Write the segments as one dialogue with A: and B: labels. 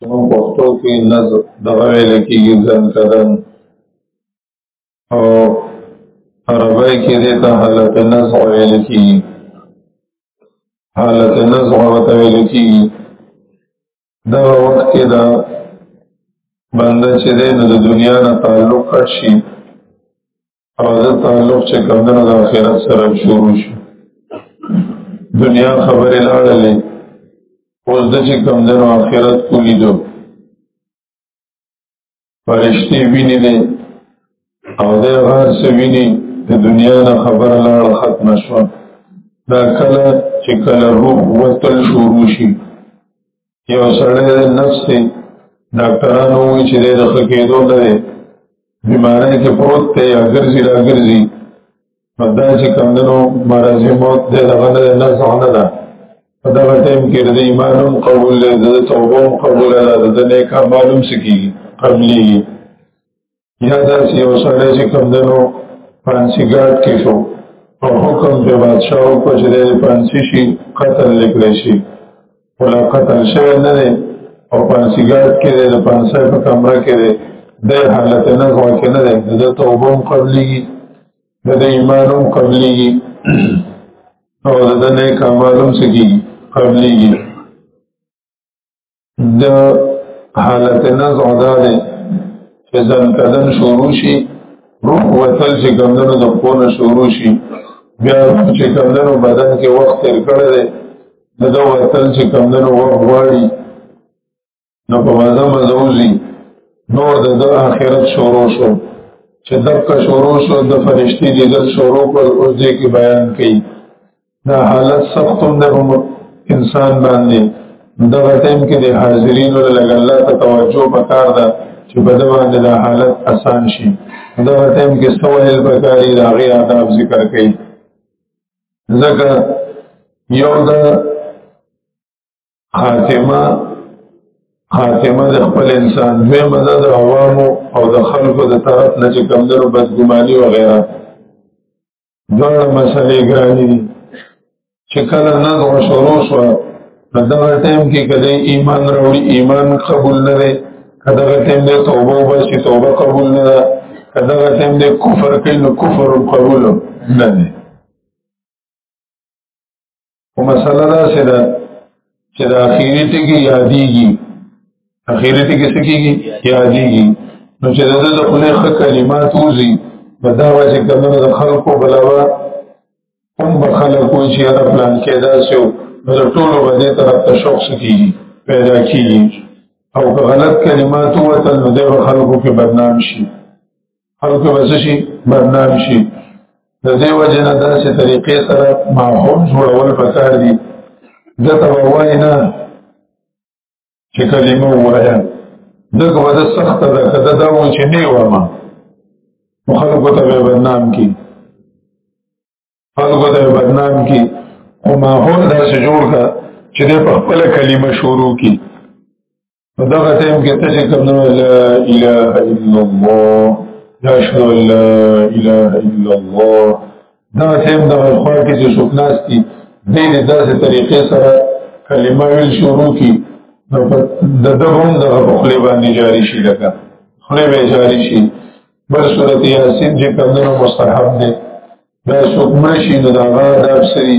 A: زمون پښتو کې نظر دغه ویل کېږي ځان کدن او عربی کې دې ته حالت نزع ویل کېږي حالت نزع ورته ویل کېږي دا وخت کې دا بنده چې دی نو د دنیا نه تعلق کړ شي او دا تعلق چې کمدنو د آخرت سره شروع شي دنیا خبرې لاړلې اوس د چې کمدنو آخرت کولی دو فرشتي ویني دي او د غار څه ویني د دنیا نه خبر لاړ ختم شو دا کله چې کله روح وتل شروع شي یو سړی د نفس دی ډاکټرانو وایي چې دی د ښه کېدو نه دی بیمارۍ کې پروت دی یا ګرځي را ګرځي نو دا چې کمدنو مرض موت دی دغه نه دی نفس نه ده په دغه ټایم کې د ایمان هم قبول دی د توبه هم قبول ده د نیک اعمال هم څه کېږي قبلېږي یا داسې یو سړی چې کوم دنو پانسی ګارډ کې شو او حکم د بادشاہ او په جره پانسی شي قتل لیکلی شي ولا قتل شوی نه دی او پانسی ګارډ کې دی د پانسی په کمره کې دی د حالت نه غوا کې نه دی د توبه هم قبلېږي د د ایمان هم قبلېږي او د د نیک اعمال هم سګي قبلېږي د حالت نزع دا دی چې ځان کدن شروع شي روح وتل چې کمدنو د خونه شروع شي بیا چې کمدنو بدن کې وخت تیر کړی دی د ده وتل چې کمدنو وخت غواړي نو په مزه مزه وځي نور د ده آخرت شروع شو چې دقه شروع شو د فرشتي لیدل شروع کړ اوس دې کې بیان کوي دا حالت سختون ده هم انسان باندې دغه ټیم کې د حاضرینو لږ الله ته توجه پکار ده چې په دغه باندې دا حالت آسان شي دغه ټیم کې سوال پکاري راغي آداب ذکر کړي ځکه یو د خاتمه خاتمه د خپل انسان دوی مزه د عوامو او د خلکو د طرف نه چې کمزورو بدګماني وغیرہ دغه مسلې ګرانې دي چې کله نظر شروع شو په دغه ټیم کې کله ایمان راوړي ایمان قبول نه دی کداغه ټیم دی توبه وباسي توبه قبول نه ده کداغه ټیم دی کفر کوي نو کفر قبول نه دی خو مسله دا څه ده چې د اخیری ټکی یادېږي اخیری ټکی څه کېږي یادېږي نو چې د د خپل ښه کلمات وزي په دا وجه کومه د خلکو بلاوا هم به خلکو چې را پلان کېدا سو نو د ټولو باندې طرف ته شوق سکیږي پیدا کیږي او که غلط کلمات وته نو د خلکو کې بدنام شي خلق بس شي بدنام شي د دې وجه نه داسې طریقې سره ماحول جوړول پکار دي ځکه وایي نه چې کلمه وایه دغه وده سخت ده کده دا و چې نه وما خلق ته بدنام کی خلق ته بدنام کی او ماحول داسې جوړ کا چې د خپل کلمه شروع کی په دغه ټیم کې ته چې کوم نو لا اله الا الله لا اشهد ان لا اله الا الله دا ټیم د خپل کې چې شوکناس کی د دې داسې طریقې سره کلمه ویل شروع کی نو د دغه د خپل باندې جاری شي لکه خپل به جاری شي بل صورت یاسین چې کوم نو مستحب دی دا شوکمه شي نو دا غا دا سری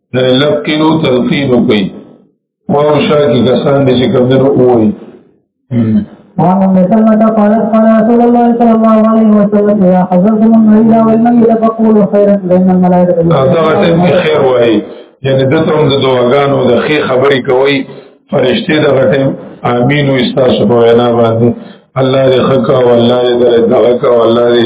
A: لکینو تلقینو کوي او شر کې کسان دي چې کوم نه وایي
B: وعن ام سلمة قالت قال رسول الله صلى الله عليه وسلم اذا حضرتم المريض والميت فقولوا خيرا فان الملائكه
A: هغه ټیم کې خیر وایي یعنی د تم د دواګانو د خې خبرې کوي فرشته د غټم امين او استاسو په وینا باندې الله دې خکا والله دې درځه خکا والله دې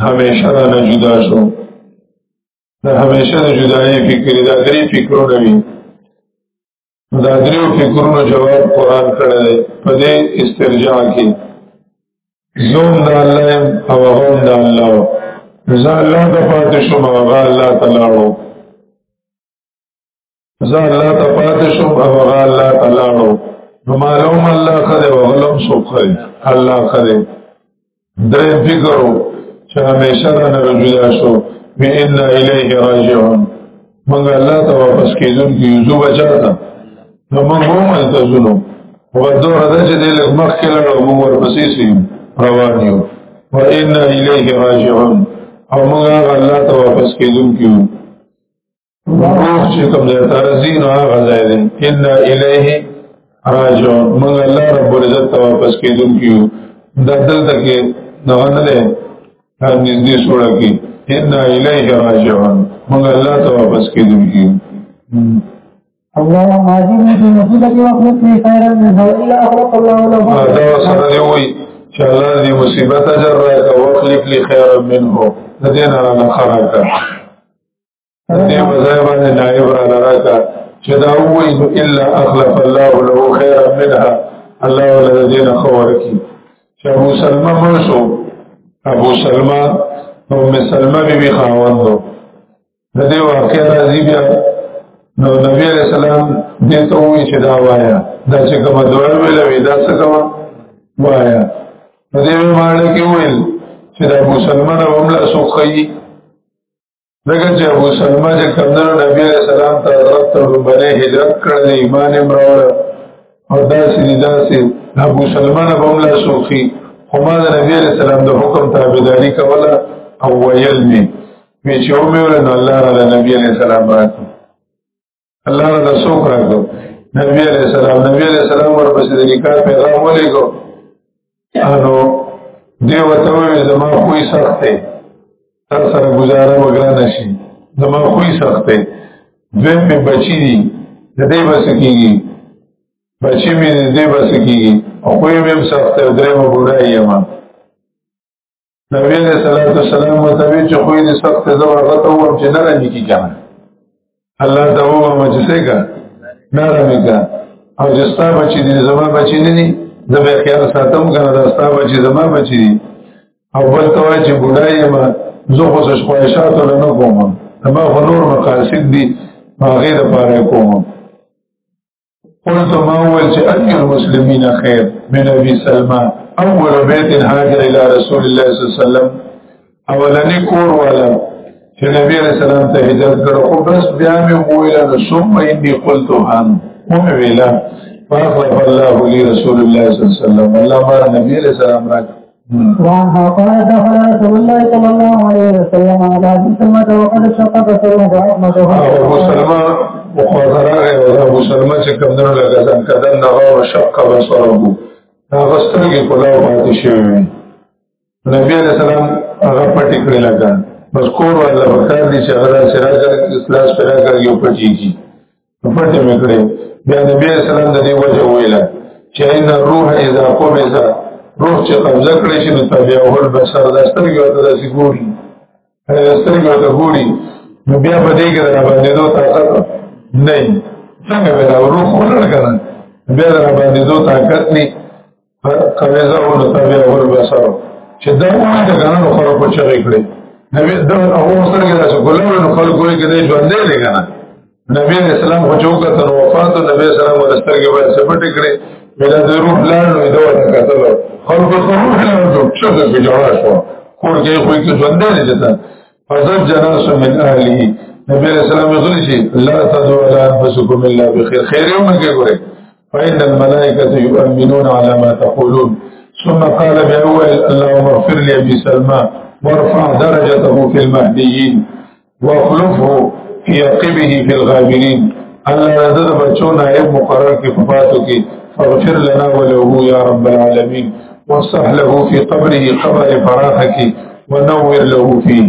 A: همیشه دا نه جدا شو دا همیشه د جدایي فکر دا درې فکرونه وي دا درې فکرونو جواب قران کړی دی په دې استرجاع کې زوم د الله او هم د الله رضا الله د پاتې شو ما الله تعالی زه الله ته پاتې شو او هغه الله تعالی نو نو معلوم الله خره او غلم سو خره الله خره درې فکرو چې همیشه را نه جدا شو به ان الیه راجعون موږ الله ته واپس کیدون کی یوزو بچا تا نو موږ هم التزنو و دور ده چې د لږ مخ کې لړو موږ ورپسې سي روان یو و ان الیه راجعون او موږ الله ته واپس کیدون کیو روح چې کوم ځای ته راځي نو هغه ځای دی ان الیه راجعون موږ الله رب العزت ته واپس کېدونکي دا دلته کې دغه نه دی هر نږدې سوړه کې ان الیه راجعون موږ الله ته واپس کېدونکي
B: اللهم اجرني في مصيبتي واخلفني خيرا منها والا اخلق الله له
A: دا سره دی وای چې الله دې مصیبت اجر راکړي واخلف لي خيرا منه دې نه راخره کړ دې وځای باندې نائب را لراکا چې دا وایي نو الا اخلف الله له خيرا منها الله ولذین خورکی چې ابو سلمہ مرشو ابو سلمہ او ام سلمہ بی بی خاوندو د دې واقعې راځي بیا نو نبی علیہ السلام دې ته وایي چې دا وایا دا چې کومه دوړ ویل وی دا څه کومه وایا نو دې مالک ویل چې دا مسلمان او عمله سوخی دغه چې ابو سلمہ چې کمنو نبی علیہ السلام ته حضرت ته باندې هجرت کړل ایمان امرور او داسې داسې ابو سلمہ نه بوله صوفي خو ما د نبی علیہ السلام د حکم تابعداري کوله او ویل می می چې او مې ورنه الله تعالی نبی علیہ السلام راته الله له څوک راغو نبی علیہ السلام نبی علیہ السلام ورپسې د نکاح پیغام ولېګو انو دیو ته وې زما خوې سختې تر سره گزاره وګرا نشي زما خوې سختې دوی په بچی دي د دې بس کیږي بچی مې دې بس کیږي او خوې مې سختې درې مو ګورای یما نبی علیہ الصلوۃ والسلام متوی چې خو دې سخت زبر غته وم چې نه رنګ کی کنه الله دا وو ما چې څنګه نه رنګ کا او چې ستا بچی دې زما بچی نه دي زبې خیال ساتم کنه دا ستا بچی زما بچی دي او بل ته چې بډای ما زه خو څه خواهشات نه کوم ما خو نور مقاصد دي هغه لپاره کوم قلت ما هو أي المسلمين خير من أبي سلمى أول بيت هاجر إلى رسول الله صلى الله عليه وسلم أولني كور ولا چې نبی عليه السلام ته هجرت کړو خو بس بیا مې وویل ثم اني قلت هم هم ویلا فاخلف الله لي رسول الله صلى الله عليه وسلم الله بار نبی عليه السلام راکړ
B: وعن قال دخل رسول الله صلى الله عليه وسلم على ابي سلمة وقد شق بصره وعظمته
A: ابو سلمة مخاطره ابو سلمة چې کوم نه لګزن کدن نه او شق بصره دا غسترګې په لاو باندې شوی نبی عليه السلام هغه پټی کړی لګا بس کور ولا وکړ دي چې هغه سراج اسلام پیدا کړی او پټیږي پټه مې کړې بیا نبی اسلام د دې وجه ویل چې ان روح اذا قبض روح چې قبضه کړې شي نو تبع او البصر د سترګې او د سګوري د سترګې او د ګوري نو بیا په دې کې د باندې دوه طاقت نه څنګه به روح ولر کړه بیا د باندې دوه طاقت نه کمیزه او د تبع اول بسرو چې دا ونه د غنانو خره په چغې کړې نبی دا هغه سره کې داسې ګلانو نو خلکو یې کېدې ژوندې دی کنه نبی اسلام خو چوکا تر وفات نبی اسلام ورستر کې وایي سپټې کړې بل د روح لار نو دا ونه کتل خلکو ته روح لار نو چغې کې جوړا شو کور کې خو کې ژوندې دی ته فزر جناس من اهلی نبی اسلام غلی شي لا تدعوا على انفسكم الا بخير خیر یو نه کې ګوره فإن الملائكة يؤمنون على ما تقولون ثم قال بأول اللهم اغفر لي أبي سلمى وارفع درجته في المهديين واخلفه في عقبه في الغابرين الله نزل بچون عيب مقرر کی ففاتو فاغفر لنا ولو يا رب العالمين وصح له في قبره قبر فراحك ونور له فيه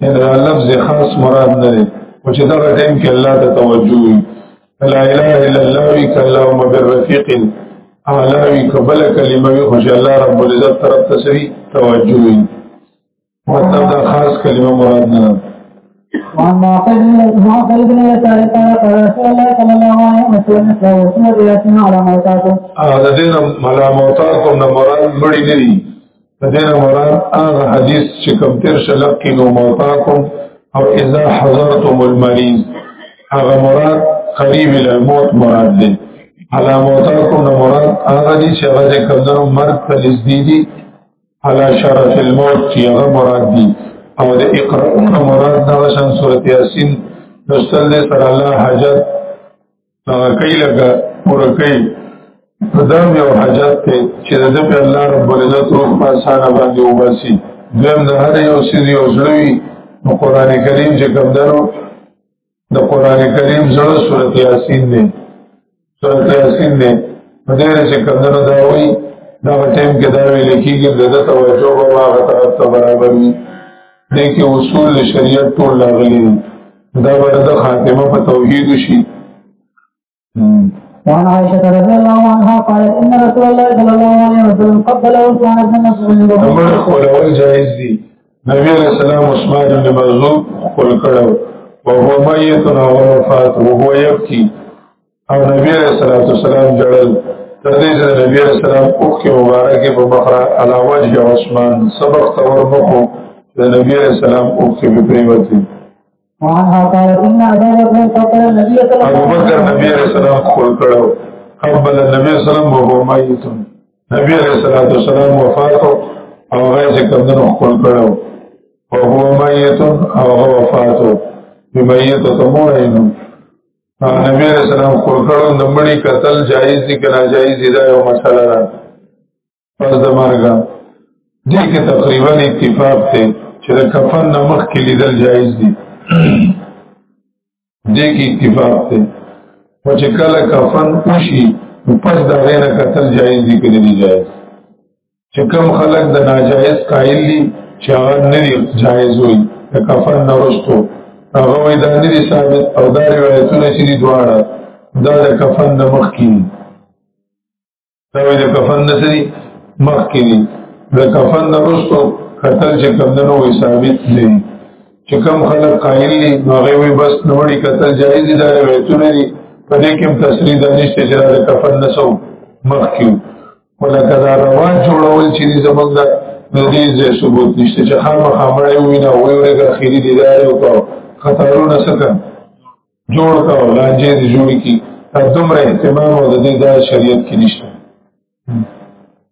B: یعنی
A: دا لفظ خاص مراد نه دی او چې دا ټیم کې الله ته توجه وي لا اله الا الله وی کله او مبر رفیق اعلی وی قبل کلمه وی خوش الله رب العزت طرف ته سری توجه وي مطلب دا خاص کلمه مراد نه ده
B: وعن معقل بن يسار قال قال رسول الله صلى الله عليه وسلم وسمع بياسنا على موتاكم
A: هذا دين على موتاكم مراد مړي نه دي دین مراد هغه حدیث چې کوم تیر شلق کې نو موتاکم او اذا حضرتم المریض هغه مراد قریب الموت مراد دی علا موتاکم نو مراد هغه دي چې هغه کمزرو مرد ته نږدې دي علا شرف الموت چې هغه مراد دي او د اقرا مراد دا شان سورته یاسین نو سره الله حاجت هغه کوي لکه پوره کوي په دا یو حاجت دی چې د دې په الله رب العزت او په اسانه باندې وباسي دویم د هر یو سړي او زړوي نو قران کریم چې کوم درو د قران کریم زړه سورته یاسین دی سورته یاسین دی په دې چې کوم درو دا وایي دا ټیم کې دا ویل کېږي د دې توجه او هغه طرف ته برابر وي دې کې اصول شریعت ټول لاغلي دا ورته خاتمه په توحید شي
B: وعن عائشة رضي الله عنها قالت إن رسول الله صلى الله عليه وسلم قبل عثمان بن مسعود
A: نمبر خلول جائز دي نبی علیہ السلام عثمان بن مظلوم خلقه وهو ميت وهو وفات وهو يبكي او نبی علیہ الصلوۃ والسلام جړل تر دې چې نبی علیہ السلام اوخ کې مبارک په مخره علاوه د عثمان سبق تور مخو د نبی علیہ السلام اوخ کې په پریوتی ابو بکر نبی علیہ السلام خپل کړو قبل نبی صلی الله علیه وسلم وهو میت نبی علیہ الصلوۃ والسلام وفات او غیر چې کمنو خپل کړو وهو میت او هو وفات بمیت تمورینو نبی علیہ السلام خورکړو د مړي قتل جایز دي کنه جایز دي دا یو مسله ده پس د مرګ دې کې تقریبا اتفاق دی چې د کفن نمخ کې لیدل جایز دي دې کې اتفاق دی او چې کله کفن وشي پس دا غیر قتل جایز دي کنه جایز چې کوم خلک د ناجایز قائل دي چې هغه نه دي جایز وي د کفن نه ورستو هغه وایي دا نه دي ثابت او دا روایتونه چې دي دواړه دا د کفن نه مخکې دي دا وایي د کفن نه سړي مخکې دي د کفن نه ورستو قتل چې کوم نه وي ثابت دي چې کوم خلک قائل دي هغه وایي بس نوړي قتل جایز دي دا روایتونه دي په دې کې هم تصریح د نشته چې د کفن نه سو مخکې ولکه دا روان جوړول چې زمونږ د دې ځای ثبوت نشته چې خامخا مړی ووینه وی ورګه اخیري دیدار وکړ خطرونه څخه جوړ کړه لانجې دې جوړې کی دا دومره اهتمام او د دې د شریعت کې نشته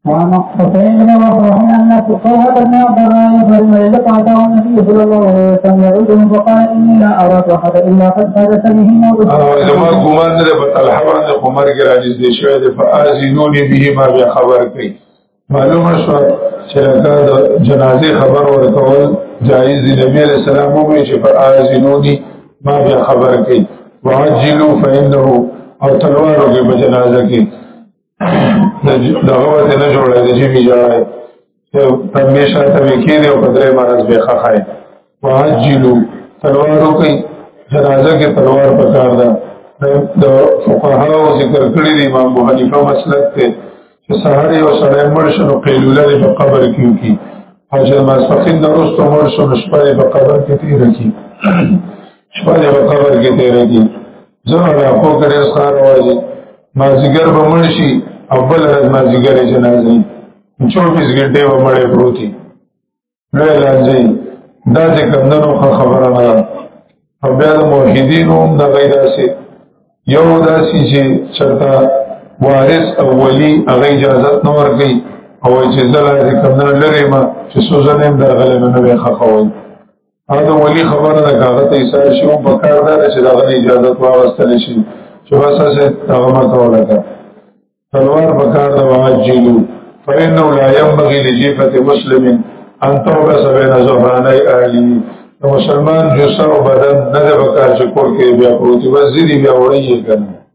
B: وعن حسين بن وفرحين أن فقهاء بن عبد الله بن ميل قاطعه النبي صلى الله عليه وسلم يعودهم فقال إني لا أراك أحد إلا قد فادت به موت.
A: أنا إذا ما قمان لبت الحوان لقمار جرالي دې شوی د فازي نونې به ما بیا خبر کړي معلومه شو چې دا جنازې خبر ورکول جایز دی نبی عليه السلام وی چې فازي نونې ما بیا خبر کړي وعجلوا فإنه او تلوارو کې په جنازه کې دغه وته نه جوړه دي چې بیا یو پرمیشا ته وکړي او په درې مرز به خخای واجلو تلوارو کوي جنازه کې تلوار پکار ده د فقهاو ذکر کړی دی امام ابو حنیفه مسلک ته چې سحر یو سړی مړ شنو قیلوله په قبر کې وکړي او چې ماسپخین د وروسته مړ شنو شپه په قبر کې تیر کی شپه په قبر کې تیر کی زموږ له خو کرے سار وایي ما زیګر به مړ شي او بل ورځ ما زیګر جنازه 24 غنټه و مړې پروتي لوی لانځي دا چې کمندونو خبره نه او بیا د موحدینو هم د غیدا سي یو داسي چې چرته وارث اولی هغه اجازه نه ورکړي او چې زړه دې کمندونو لري ما چې سوزنه هم درغله نه وي خخوي او د ولی خبره ده هغه ته ایثار شي او په کار ده چې دا غني اجازه واغستل شي چې واسه سه هغه ما کوله کا تلوار په کار ده واجلو فإنه لا ينبغي لجيفة مسلم أن تغرس بين زهراني أهلي د مسلمان جسر او بدن نه د بکار چې کور کې بیا پروتي وزيري بیا وړي کنه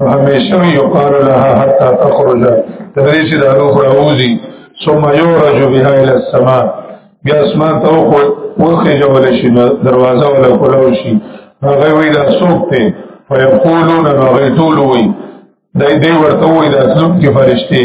A: همیشه یقال لها حتا تخرج تدریس د روح راوزی ثم یورج بها الى السماء بیا اسمان ته وخه جوړ شي دروازه ولا کولو شي هغه وی دا سوق ته فیقولون هغه ټول وی دای دی ورته وی دا سوق کې فرشتي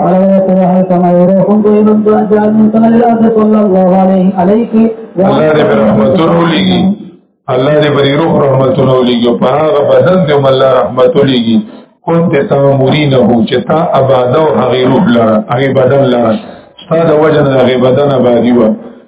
B: عليه السلام كما يروحون بهم جعل من كان الأرض صلى الله عليه عليك
A: الله دې برحمتونه ولېږي الله دې بری روح رحمتونه ولېږي په هغه بدن دې الله رحمت ولېږي كنت تامرينه چې تا آباد او هغه روح لره هغه بدن لره ستاسو وجه نه هغه بدن آبادی و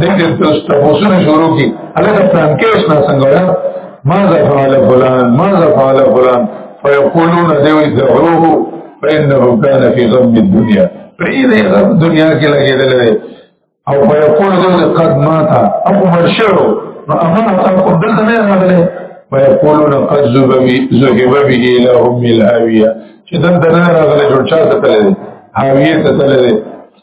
A: دغه تاسو ته وسونه شروع کی الله د پلان کې اسنا څنګه ولا ما ذا فعل فلان ما ذا فعل فلان فيقولون ذو ذعوه فانه كان في غم الدنيا فإذا غم الدنيا کې لګیدل او فيقول ذو قد مات او مرشعه ما امر تاكم دلته نه راغله فيقولون قد ذهب به الى هم الهاويه چې دلته نه راغله جوړ چا ته تللی هاویه ته تللی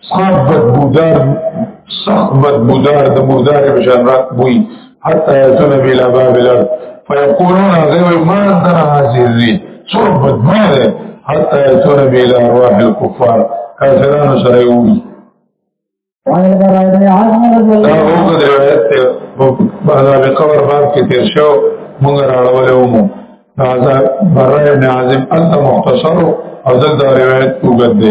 A: سخت بدبودار سخت بدبودار د مردار بشان رات بوی حتی یتون بیلا بابلر فیقولون اغیوی ما اندر حاضر دی سور بدبوی دی حتی یتون بیلا ارواح الكفار کافرانو سره
B: یوی
A: دا
B: اوګه
A: د روایت ته په عذاب قبر باب کې تیر شو موږ راړولې ومو عذاب برای ابن عازم انت مختصر او دلته روایت اوګه دی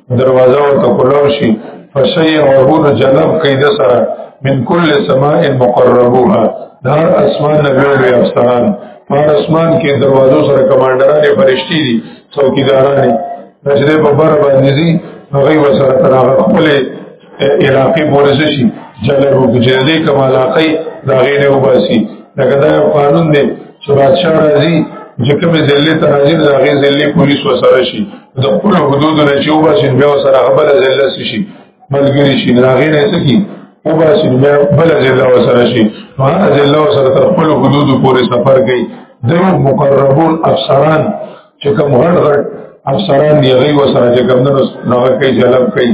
A: دروازه او تکلو شي فشي وهون جلب قید سره من کل سماء مقربوها دار اسمان نبیل وی افسران پر اسمان کې دروازو سره کمانډران فرشتي دي څوکیداران نشده په بر باندې دي هغه وسره تر هغه خپل علاقې پورې شي جلب او جلدي کمالاقي دا غیر وباسي دا دا قانون دی چې بادشاہ راځي چې کومې ضلع ته راځي د هغې ضلع پولیس وسره شي د خپل حدود نه چې وباسي بیا سره خبره ذله شي ملګری شي نه غیر څه کی وباسي بیا بل ذله وسره شي هغه ذله وسره تر خپل حدود پورې سفر کوي د مقربون افسران چې کوم غړ غړ افسران دی غي وسره چې کوم نه کوي جلب کوي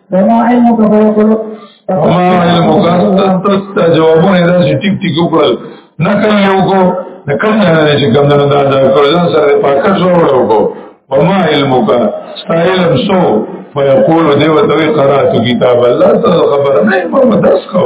B: وما علمك فيقول
A: وما علمك استست جوابونه دا چې ټیک ټیک وکړل نه کړی یو کو نه کړی نه چې کوم نه دا دا کړل سره پاکه جوړ وکړو وما علمك استعلم سو فيقول دیو ته قرات کتاب الله ته خبر نه ما مدرس کو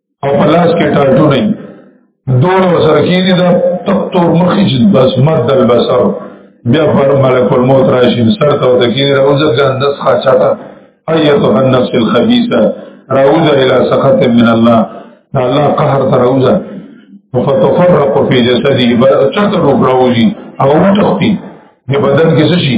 A: او په لاس کې ټاټو نه دوړ وسر کېږي دا تک تور مخې چې بس مد البصر بیا پر ملک الموت راشي سر ته وته کېږي راوځه ګندس خاچاته ايته النفس الخبيثه راوځه الى سخط من الله الله قهر ته راوځه فتفرق في جسده بل چرته روح راوځي او وټختی په بدن کې څه شي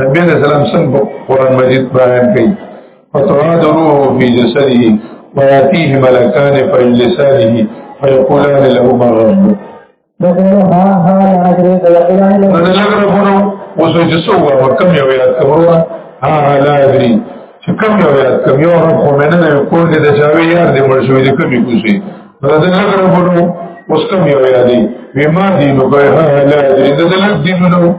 A: نبی علیہ السلام څنګه قرآن مجید بیان کړي فتواد روح فی جسده ویاتیه ملکان فیجلسانه فیقولان له ما رب
B: نو ها ها اجر ته یقولان له
A: نو لګره پونو وسو چې سو ور کم یو یاد کورو ها ها لا ادري چې کم یو یاد کم یو رب خو منه نه کول دي د چاوي یار دې مړ شوې دې کمی کوشي نو دا لګره پونو اوس کم یو یادې ویما دینو کوي ها لا ادري دا لګ دینو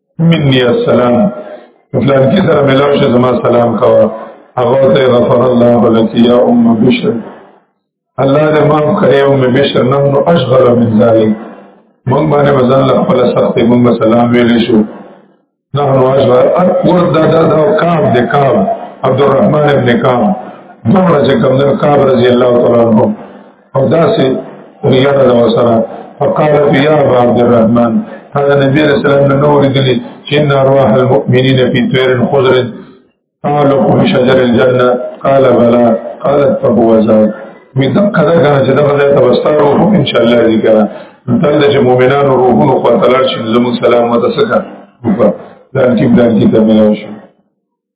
A: مني السلام فلان کې سره ملاو شه زما سلام کوا هغه ته غفر الله لك يا ام بشر الله دې معاف کړې او مې بشر نن نو اشغل من ذلک مونږ باندې مزان له خپل سخت مونږ سلام ویلې شو نه نو اشغل اکبر دا دا دا کام دې کام عبدالرحمن ابن کام دومره چې کوم دې کام رضی الله تعالی عنہ او داسې ریاض د وسره فقال في يا ابا عبد الرحمن هذا النبي صلى الله عليه وسلم نور دي ان ارواح المؤمنين في طير خضر قالوا في شجر الجنه قال بلى قالت فهو ذاك وی دم کدا کنه چې دغه ځای ته وستارو هم ان شاء الله دې کنه تل چې مؤمنانو روحونو خو تلل شي زموږ سلام متسکه وکړه دا چې بلان کې ته ملو شي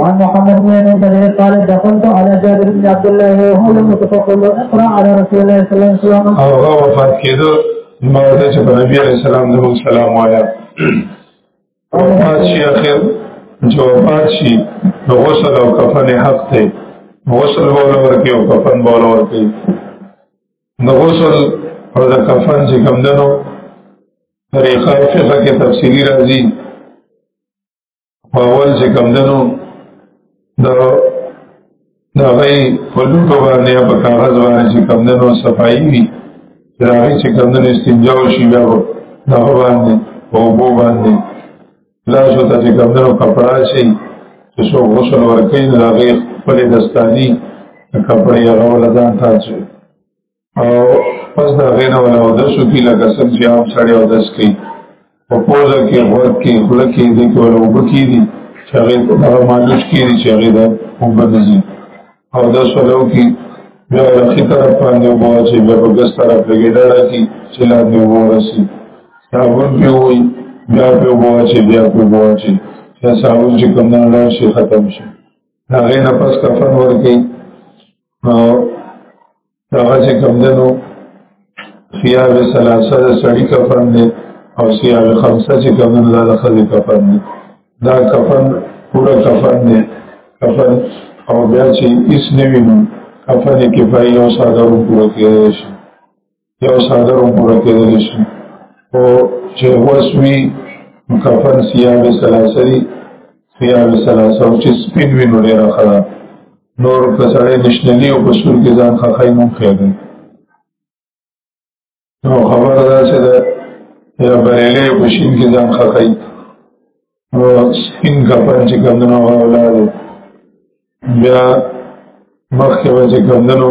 B: وعن محمد بن ابي كثير قال دخلت على جابر بن عبد الله وهو لم يتفقل اقرا على رسول الله صلى الله عليه وسلم
A: او هغه وفات کېدو ما ورته چې په نبی عليه السلام د سلام وایا او وفات شي اخر جو وفات شي نو غسل او کفن حق دی غسل بوله ورکی او کفن بوله ورکی نو غسل او د کفن چې کم دنو طریقه فقه کې تفصیلی راځي په اول چې کم دنو د د غي په لوټو باندې په کاغذ باندې چې کم دنو صفائی وي چې هغه چې کم دنو استنجا وشي بیا د هغه باندې په وبو باندې لا شو ته چې کم دنو کپڑا شي چې څو غسل ورکړي د هغه خپل دستاني کپڑے هغه ولدان تاسو او پس دا غینه ولا او درسو کی لکه سب چې عام سړی او درس کوي په پوزه کې غوږ کې خوله کې دې کې ولا وب کې دي چې هغه هغه مالوش کې دي چې هغه دا وب دي او دا سلو کې بیا رخی طرف باندې وو چې بیا په ګس طرف لګې دا راځي چې لا دې ورسي دا ور به وي بیا په وو چې بیا په وو چې دا صاحب چې کوم نه شي ختم شي هغه نه پس کفن ورکی او هغه چې کوم دنو ثياب ثلاثه د سړی کفن دی او ثياب خمسه چې کوم دنو د خځې کفن دی دا کفن پورا کفن دی کفن او بیا چې اس نوی نو کفن کفایي او ساده پورا کېږي یو ساده روم پوره کېدل شي او چې وسوي مکفن سیاب سلاسری سیاب سلاسه او چې سپین وي نو ډېره ښه ده نور که سړی نشنلي او په سور کې ځان خخای نوم خېږي نو خبره ده چې ده یا بریلی په شین کې ځان خخای او سپین کفن چې کمدنو هغه ولاړ بیا مخکې به چې
B: کمدنو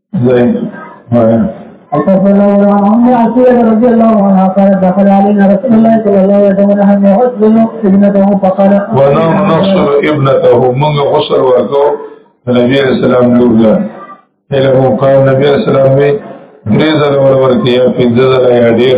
B: وقفنا عن عتية رضي الله عنها قال دخل علينا رسول الله صلى الله عليه وسلم نحن غسل ابنته فقال
A: ونحن نغسل ابنته من غسل ورکو نبی علیہ السلام لور له اله مقام نبی علیہ السلام می درې ځله ورته یا پنځه ځله یا ډیر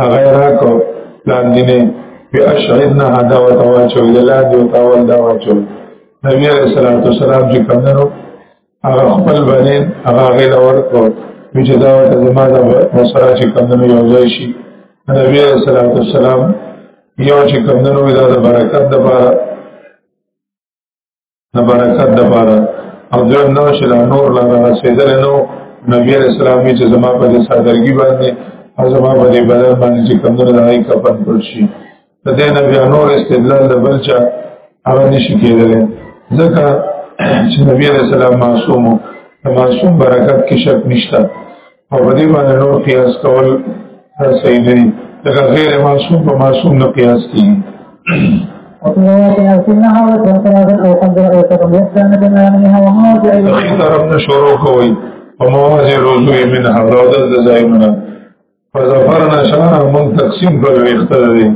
A: هغه راکو لاندې نه په اشعرنا دا وتوا چې الله دې تاول دا واچو نبی عليه الصلاه والسلام چې کمنو هغه خپل باندې هغه غل ورکو چې دا ته زما د مسره چې کمنو یو ځای شي نبی عليه الصلاه والسلام یو چې کمنو دا د برکت د لپاره د برکت د پاره او دویم نو چې دا نور لا رسیدل نو نبی علیہ السلام چې زما په دې صادرګي باندې او زما په دې بدن باندې چې کوم نه راي کپن پر شي د دې نبی نور استدلال د بلچا هغه نشي کېدل ځکه چې نبی علیہ السلام معصوم او معصوم برکت کې شک نشته او په دې باندې نور قیاس کول دا صحیح نه دي لکه غیر معصوم په معصوم نه قیاس کیږي خطرم نه شروع کوي په مواضع روزو یې من حضا او د ځایونه فظفرنا شانا من تقسیم کړل ویخته دي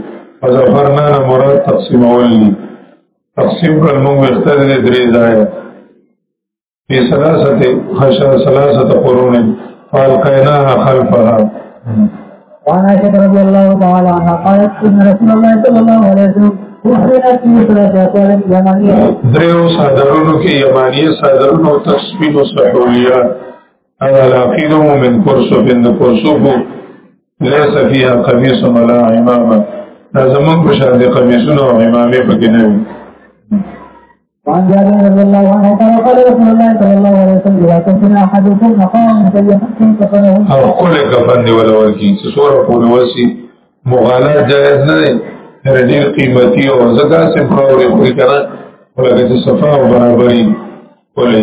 A: فظفرنا مراد تقسیمول دي تقسیم کړل موږ ویخته دي درې ځای په سلاسه خشر سلاسه قرون فالقیناها خلفها
B: وعن عائشة رضي الله تعالى عنها قالت إن رسول الله صلى الله عليه وسلم
A: دریو صدرونو کې یمانیه صدرونو تسبیح او سحولیه ایا لاقینو من کورسو بند کورسو کو لیس فیها قمیص ولا امامه دا زمون په شان دي قمیصونه او امامه پکې نه وي
B: وعن جابر رضي الله عنه قال قال رسول الله صلى الله عليه وسلم لا تكن احدكم مقام سيحكم كفنه
A: او کله کفن دی ولا ورکی چې سوره پورې وسی مغالات جائز نه دی هر ډیر قیمتي او زګا سه پروري کوي کنه ولکه چې صفه او برابرۍ ولې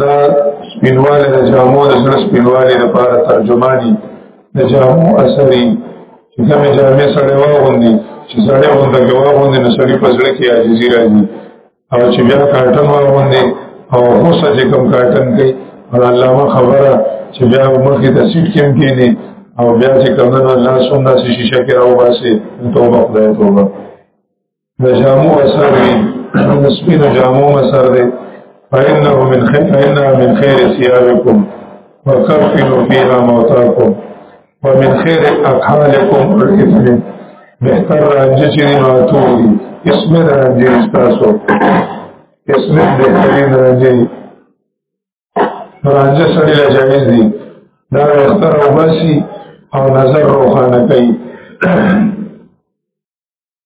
A: دا سپینواله د جامو د سره سپینواله لپاره ترجمانی د جامو اثرې چې کومه جامې سره واغوندي چې سره وند کې واغوندي نو سړي په سره کې عاجزي راځي او چې بیا کارټن واغوندي او غوسه چې کوم کارټن کوي او الله ما خبره چې بیا مخې ته سیټ کې کېني او بیا چې کومه الله سنت شیشه کې راو باسي توبه خدای توبه د جامو اثر وي د سپینو جامو اثر دی فإنه من خير فإنها من خير ثيابكم وكفنوا فيها موتاكم ومن خير أكحالكم والإثم بهتر رانجه چې ما توري اسم رانجه استاسو اسم بهترین رانجه رانجه سړی لا جایز دي دا اختر او باسي او نظر روخانه کوي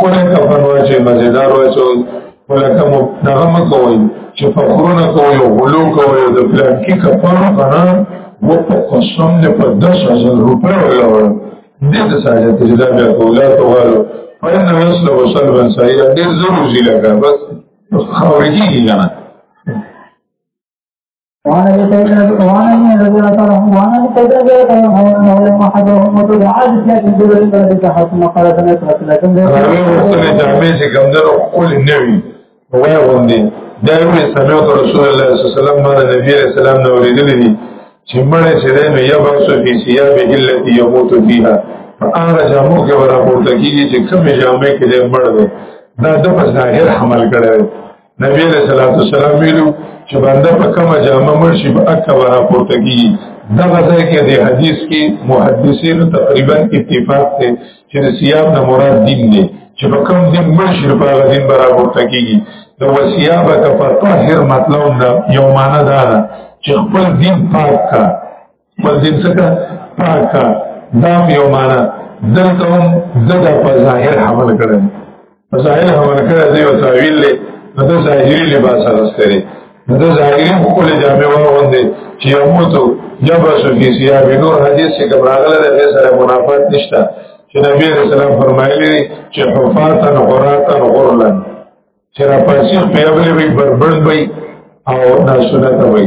A: کوله ته فرمایي چې مزیدار وایي کوله ته مو دغه مه کوئ چې فخرونه کوئ او غلو کوئ د پلانکي کفارو که نه و په قسم دې په دس هزار روپۍ ولاړم دې ته ساجه ته چې دا بیا کوله ته وایو فإن مثل وصل بن سعيد ډېر ضروري لګا بس خاورې کېږي که نه
B: وعن ابي سعيد وعن ابي رضي الله تعالى عنه وعن ابي سعيد رضي الله تعالى عنه انه لما حضر امته بعاد سياق الدور البلد حكم قال سمعت رسول الله
A: صلى الله عليه وسلم جامع سي کمدر قول النبي هو غوندي دا یو سمعت رسول الله صلى الله عليه وسلم باندې نبی عليه السلام نو ورېدلې دي چې مړ چې ده نو يبعث في ثيابه التي يموت فيها هغه جامو کې ورا پورته کیږي چې کوم جامې کې ده مړ ده دا د ظاهر حمل کړي نبی علیہ الصلوۃ والسلام ویلو چې بنده په کومه جامه مرشي په اکه ورا پورته کیږي دا غځای کې د حدیث کې محدثینو تقریبا اتفاق ته چې سیاب نه مراد دین دی چې په کوم دین مرشي په هغه دین برابر پورته کیږي د وسیابه کا فطهر مطلب دا یو معنا دا ده چې خپل دین پاک کا مسجد څخه پاکا دا یو معنا دلته هم زده په ظاهر حمل کړي په ظاهر حمل کړي دی او تعویل له د ظاهري لباس راستري د ظاهري خپل جامع وغوندي چې موته یبس فی ثياب نور حدیث کې کوم راغله د سره منافات نشته چې نبی رسول الله فرمایلی چې حفاتن غراتن غرلن چې را پاسې په یو لوی بربند وي او ناشونه کوي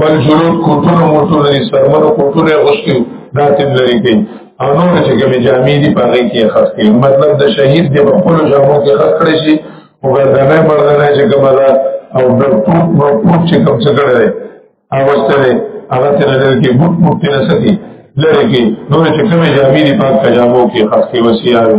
A: بل جلود کوټونه موټونه سرمنو کوټونه غوښتي دا تم لري کې او نور چې کوم جامې دي په هغه کې خاص کې مطلب د شهید دی په خپل جامو کې خاص کړی شي او ګردنه مردنه چې کوم دا او د پوت مو پوت چې کوم څه کړی او واستره هغه تر دې کې بوت مو تر سکی لري کې نور چې کوم جامې دي په هغه جامو کې خاص کې وسیارو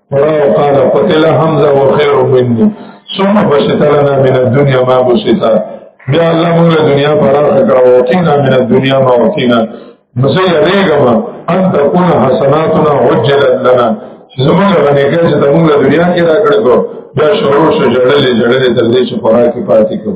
A: وراو قال قتل حمزه وخير مني ثم بسط لنا من الدنيا ما بسط بیا الله موږ دنیا پراخه کړو او تینا من الدنيا ما وتینا مسیح ریګما ان تكون حسناتنا عجلت لنا چې زموږ غنې کې چې موږ دنیا کې راکړو دا شروع شو جړلې جړلې تر دې چې خوراکي پاتې کړو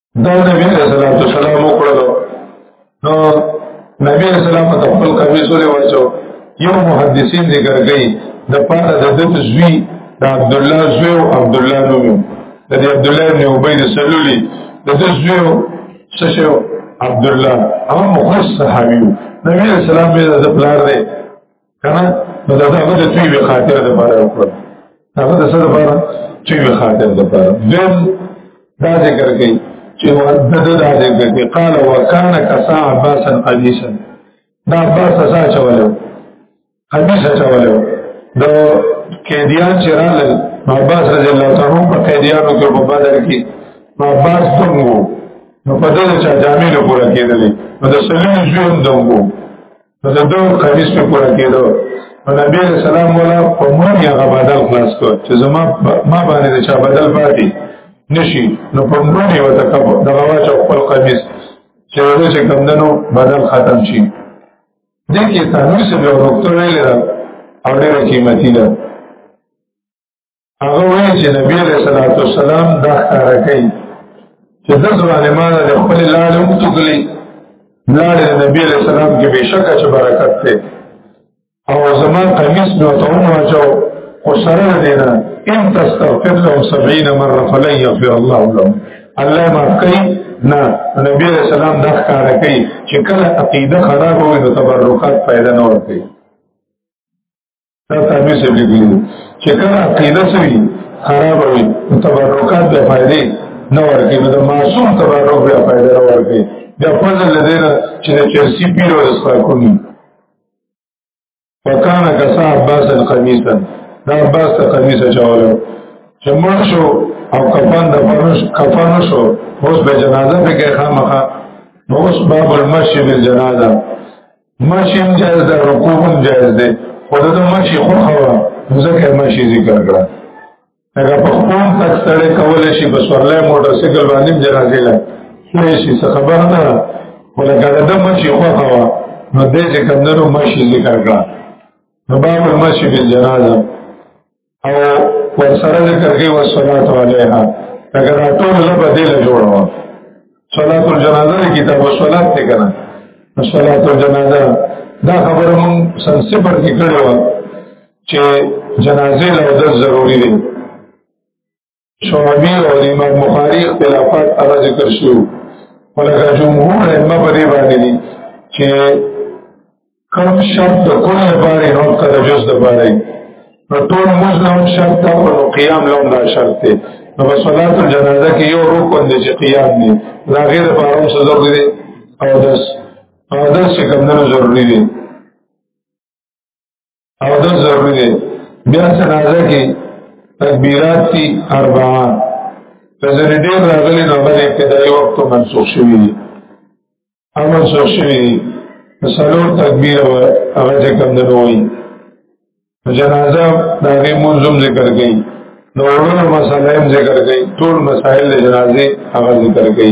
A: دا نبی علیہ السلام ته سلام وکړلو نو نبی علیہ السلام ته خپل قمیص ولې واچو یو محدثین ذکر کوي د پاره د دت زوی د عبد الله زوی او عبد الله نوم د عبد الله بن ابي د سلولي د دت زوی سشو عبد الله هغه مخصص صحابي نبی علیہ السلام د پلار دی کنه نو دا هغه د توی به خاطر د بار وکړ هغه د سره بار توی به خاطر د بار دل دا ذکر کوي چې ورته دا ذکر کوي قال وکانه کسا عباسا قدیسا دا عباس سا چولو قدیسا چولو د قیدیان چې راغلل عباس رضی الله تعالی په قیدیانو کې په بدر کې عباس څنګه نو په دغه چا جامې له پوره کېدلې نو د سلیم ژوند دغه نو د دوه قمیص په پوره کېدو نو نبی علیہ السلام ولا په مونږ یې هغه بدل خلاص کړ چې زما ما باندې د چا بدل پاتې نشي نو په مونږ یې وته کپ د غوا چا خپل قمیص چې ورته چې کمندنو بدل ختم شي دې کې تنوس به ورکړل او ډېر قیمتي ده هغه وایي چې نبی علیہ الصلوۃ والسلام دا ښکار کوي چې د ځوانه مال د خپل لاله هم تګلي لاله نبی علیہ السلام کې بشکه چې برکت ده او زمان قمیص نو ته واچو او سره دینا ان تستغفر لهم 70 مره فلن يغفر الله لهم الله ما کوي نه نبی علیہ السلام دا ښکار کوي چې کله عقیده خراب وي نو تبرکات پیدا نه ورته دا تابع سره لیکلي چې کله عقیده سوي خراب وي تبرکات به فائدې نه ورکې نو د معصوم تبرک به فائدې نه ورکې بیا فضل لدې نه چې د چرسی پیرو استا کوي وکانه کسا عباس القمیسا دا عباس ته قمیس چاولو چې مړ شو او کفن د فرش کفن شو اوس به جنازه به کې خامخا اوس باب المشي بالجنازه مشي هم جایز ده رکوع هم جایز ده خو د مشي خوښه وه نو ځکه یې مشي ذکر کړه هغه په خپل تک سره کولای شي په سورلې موټر سایکل باندې جنازې لا شي شي څه خبر نه ولکه د مشي خوښه وه نو دې چې کمندرو مشي ذکر کړه نو باب المشي بالجنازه او ورسره ذکر کې وسلات علیها اگر ټول له بدله جوړو صلات الجنازه کتاب وسلات ته کنه صلات الجنازه دا خبره مون سنسبر کې کړو چې جنازې له ضروري دي شعبی او امام بخاری اختلافات هغه ذکر شو ولکه جمهور ائمه په دې باندې دي چې کم شرط د کل لپاره نه تر جز د لپاره نو ټول مزلم شرط او قیام لوم دا شرط دی نو په صلات الجنازه کې یو رکن دی چې قیام دی دا غیر لپاره هم ضروري دی او داس او داس کوم نه ضروري دی او د ضروري دی بیا سنازه کې تکبیرات تی اربعه فزر ډیر راغلی نو غل ابتدایي وخت منسوخ شوی دی او منسوخ شوی دی سلور تکبیر او هغه چې کوم د نوې جنازه د هغه منظم ذکر کړي نو ورونو مسائل ذکر کړي ټول مسائل د جنازې هغه ذکر کړي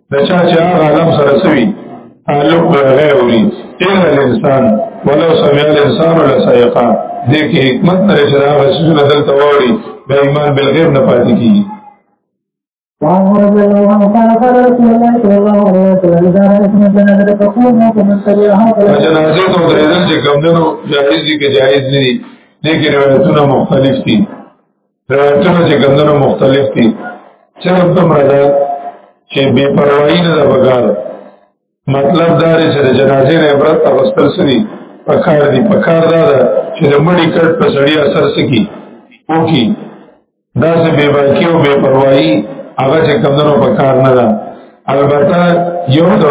A: د چا چې هغه علم سره سوي تعلق به غیر وري ان الانسان ولو سمع الانسان ولا سيقا دې کې حکمت تر چې هغه سونه دلته وړي به ایمان بالغیب نه پاتې کیږي
B: وأخرج الله قال قال رسول الله صلى الله عليه وسلم إذا رأيت من جنازة فقوموا فمن تبعها فلا
A: جنازة ته درېدل چې کوم دنو جایز دي که جایز نه دي دې کې روایتونه مختلف دي روایتونه چې ګندنو مختلف دي صرف دومره ده چې بې پروايي نه ده بګار مطلب دا دی چې د جنازې نه عبرت اغوستل سړي پکار دي پکار دا ده چې د مړي کټ په سړي اثر سکی او کی دا سه بې باکی او بې پروايي هغه چې کمندونو پکار نه ده البته یو د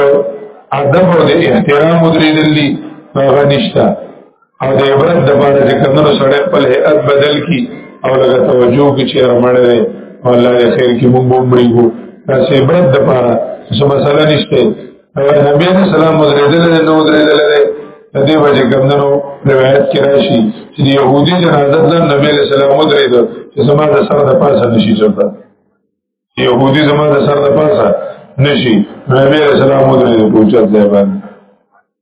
A: ادب او د احترام درې دلی هغه نشته او د عبرت د پاره چې کمنو سړی خپل هيئت بدل کی او لږه توجه کی چې رمړ دی او الله دې خیر کې مونږ ومړي وو دا چې عبرت د پاره څه مسله نشته نبی عليه السلام مدرېدل نه نو درېدل دی د دې وجه کمنو روایت کې راشي چې يهودي جنازه د نبی عليه السلام مدرېد چې سما د سره د پاسه نشي چلتا يهودي زما د سره د پاسه نشي نبی
B: عليه
A: السلام مدرېد پوښتنه دی باندې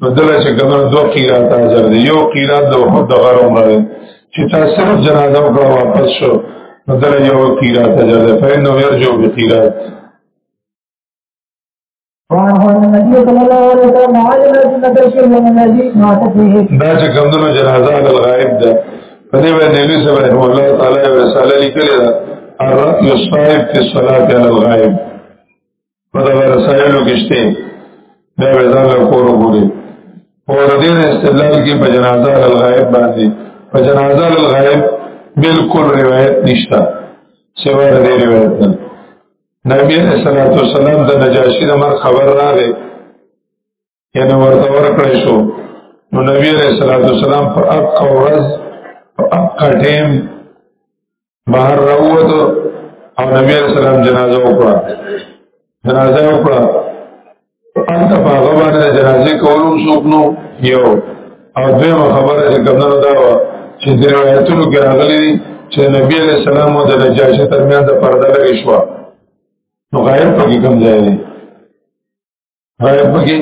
A: نو دله چې کومه دوه قیرات اجر دی یو قیرات د وحد د غره عمر دی چې تاسو صرف جنازه وکړه واپس شو نو دله یو قیرات اجر دی
B: فین نو یرجو به قیرات
A: دا چې کومه جنازه د غائب ده په دې باندې نبی صلی الله علیه تعالی رساله لیکلې ده الرأي الصائب في الصلاة على الغائب په دغه رسایلو کې شته دا به ځان له کور وګوري او د دې استدلال کې په جنازه الغائب باندې په جنازه الغائب بالکل روایت نشته سوا د دې روایت نه نبی صلی الله علیه وسلم د نجاشی د مر خبر راغی یعنی ورته ورکړی شو نو نبی علیہ الصلوۃ والسلام په اق ورځ او اق ټیم بهر راووت او نبی علیہ السلام جنازه وکړه جنازه وکړه انت په هغه باندې جنازه کولم څوک نو یو او دویمه خبره چې کومه دا و چې د روایتونو کې راغلي دي چې نبی علیہ السلام او د نجاشي ترمنځ پرده لګی شو نو غیر په کوم ځای دی هغه پکې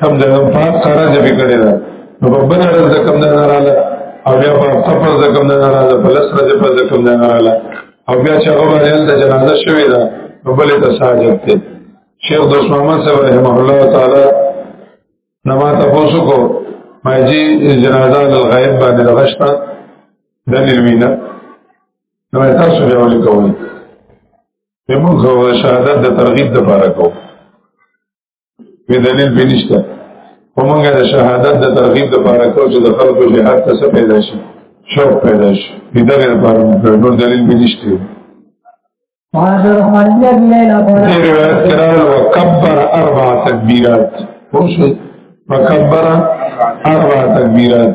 A: کم د پاک سره جبې کړی دا نو په بل ورځ د کم نه رااله او بیا په سفر د کم نه رااله په لس ورځې په د کم نه رااله او بیا چې هغه باندې د جنازه شوې ده په بل ته ساجت ته شیخ د محمد صاحب رحمه الله تعالی نما تاسو کو ماجی جنازه الغیب باندې غشتا دلیل وینا نو تاسو به ولې کوئ په موږ شهادت د ترغیب د پاره کو په دلیل بنشته په موږ د شهادت د ترغیب د پاره کو چې د خلکو جهاد ته څه پیدا شي شوق پیدا شي په دغه لپاره موږ نور دلیل بنشته وكبر اربع تكبيرات وكبر اربع تكبيرات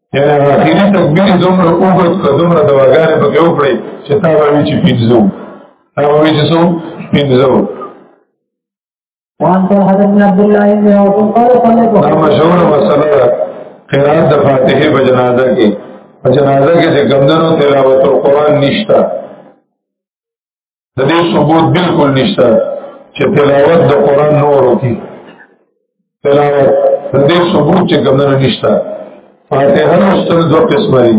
A: یعنی اخیری تکبیر دومره اوږد که دومره دواګانې پکې وکړئ چې تا به وي چې پنځو تا به وي چې څو پنځو
B: وعن طلحة بن عبد الله بن عوف قال صليت
A: دا مشهور مسله ده قرات د فاتحه په جنازه کې په جنازه کې چې ګمندنو تلاوت القرآن نشتا د دې ثبوت بالکل نشته چې تلاوت د قران نور وکي تلاوت د دې ثبوت چې کومه نشته فاتحه نشته دوه قسمه دي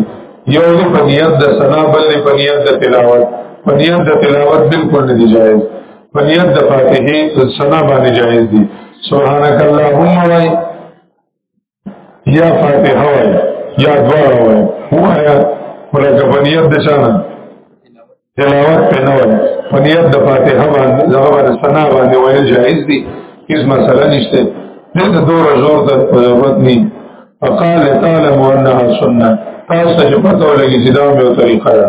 A: یو دی په نیت د ثنا بل دی په نیت د تلاوت په نیت د تلاوت بالکل نه دی جایز په نیت د فاتحه د ثنا باندې جایز دي سبحانك اللهم وای یا فاتحه وای یا دعا وای وایا ولکه په نیت د شانه تلاوت په نه وای په نیت د فاتحه باندې دغه باندې ثنا باندې وای جایز دي هیڅ مسله نشته دغه دور زور د ضرورت نه فقال تعالی انها سنت تاسو چې پته ولګی چې دا یو طریقه ده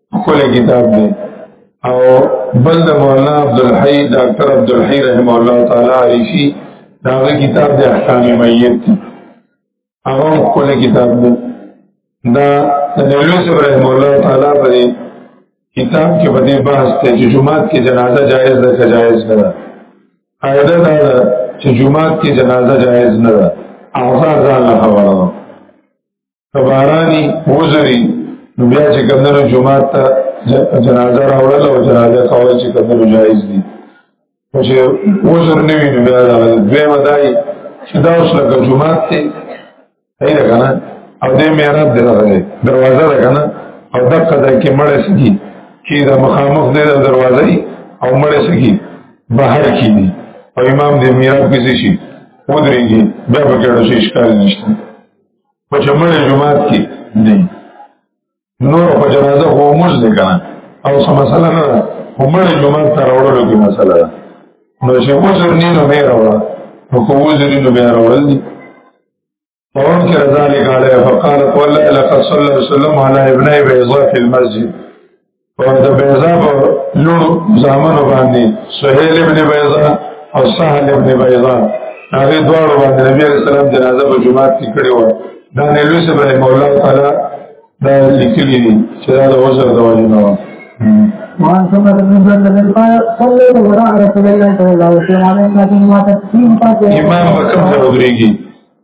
A: خپل کتاب دی او بل د مولانا عبدالحی ډاکټر عبدالحی رحم الله تعالی عریشی دا کتاب د احکام میت دی هغه خپل کتاب دی دا د نوروز رحم الله تعالی په کتاب کې په دې بحث ته چې جمعات کې جنازه جایز ده که جایز نه ده قاعده دا ده چې جمعات کې جنازه جایز نه ده اعضاء ځان له حواله کبارانی وزری نو بیا چې کمدنو جماعت تا جنازه راوړل او جنازه کول چې کمدنو جائز دی او چې وزر نوی نو بیا دا دوی مدائی چې دا اوس لکه جماعت تی صحیح ده کنه او دې میرات دی راغلی دروازه ده کنه او دقه ده کې مړې سکی چې دا مخامخ دې دروازه او مړې سکی بهر کې دي او امام دې میرات کې شي ودرېږي بیا به ګړو شي ښکار نشته په جمعه جمعات کې دی نور په جنازه خو موږ نه کنه او سم مسله نه عمر جمعه ته راوړلو کې مسله ده نو چې وزر نه نو به راوړل نو کو وزر نه به راوړل دي فهم کې رضا لګاله فقالت والله لقد صلى الله عليه وسلم على ابن بيضاء في المسجد او د بیضا په لور زامنو باندې سهیل ابن بیضا او سهل ابن بیضا هغه دوړو باندې نبی علیہ السلام جنازه په جمعات کې کړې و دا نه لوي سره رحم الله تعالی دا لیکلي دي چې دا د وزر د وجه نه و
B: وعن سمرة بن جندب قال صليت وراء رسول الله صلى الله عليه وسلم على
A: امرأة ماتت في مفاتيح امام بكم سره دريږي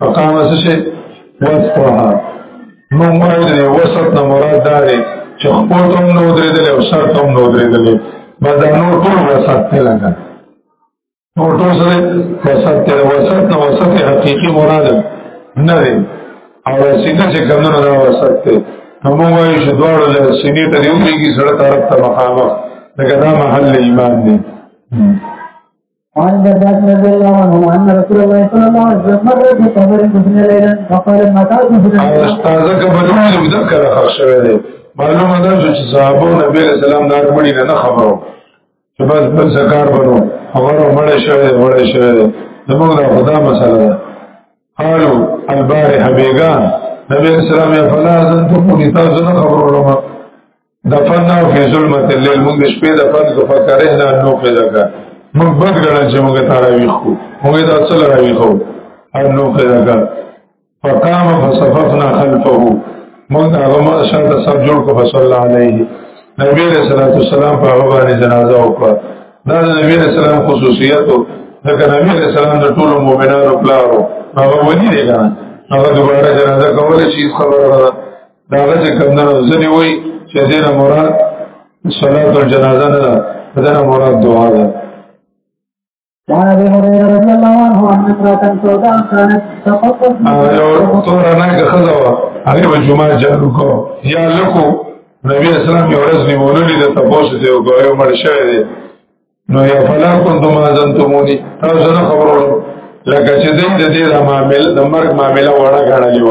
A: فقام سشه وسطها نو مراد دی وسط نه مراد داري چې خپل تم نو درېدل او سر تم نو درېدل بعد نو ټول وسط ته لګا نو ټول سره وسط ته وسط نه وسط حقيقي مراد نه دی او سینه چې کمنو نه وسط ته هم وایي چې دوړ له سینې ته یو لګي سره طرف ته مخامخ دغه دا محل ایمان دی
B: قال جابر رضي الله عنه ان رسول الله صلى الله عليه وسلم مر بقبر حسن ليلا فقال متى
A: تحسن استاذ کبر مذکر خشوه دي معلومه ده چې صحابه نبی رسول الله سلام دار مړي نه خبرو چې بس بل سکار بنو هغه مړ شوی مړ شوی زموږ د خدا مسله ده قالو البارح بیگا نبی اسلام یا فلا زنتو پونی تاسو نه خبرو لما دفننا فی ظلمت الليل موږ د شپې دفن کو فکرهنا نو پیدا کړ موږ بد غړل چې موږ تاراوی خو موږ د اصل راوی خو هر نو پیدا کړ فقام فصففنا خلفه موږ هغه ما شاته سب جوړ کو فصلی الله علیه نبی رسول الله والسلام په هغه باندې جنازه وکړه دا د نبی رسول الله خصوصیت او د نبی رسول الله د ټول مؤمنانو پلارو هغه ونی دی هغه دوباره جنازه کول شي خبره ده دا غځ کوم نه ځنی وای چې دې نه مراد صلات الجنازه نه ده دا نه مراد دعا ده
B: وعن ابي هريره رضي الله عنه ان امراه سوداء كانت تقطف
A: او تور نه غزوا هغه په جمعه جارو کو یا لکو نبی اسلام یو ورځ نیولې ده تاسو ته یو غوړې مړ شوی دی نو یا فلا کنتم ازنتمونی تاسو نه خبرو لکه چې دې دې د معاملې د مرګ معاملې وړه غړلې و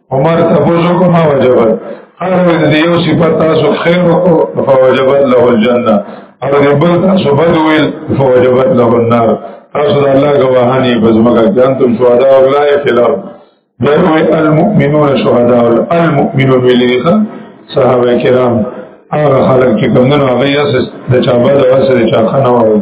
B: عمر
A: تفوزو کو ما وجبت هر وید دی یو صفت تاسو خیر کو فوجبت له الجنه او دی بل تاسو بد ویل فوجبت له النار تاسو د الله گواهانی بزمګه جانتم شهدا او لا فلر دوی المؤمنون شهدا او المؤمنون ویلیخه صحابه کرام هغه خلک چې کومنه هغه یې د چا بد او سره چا خنه وایي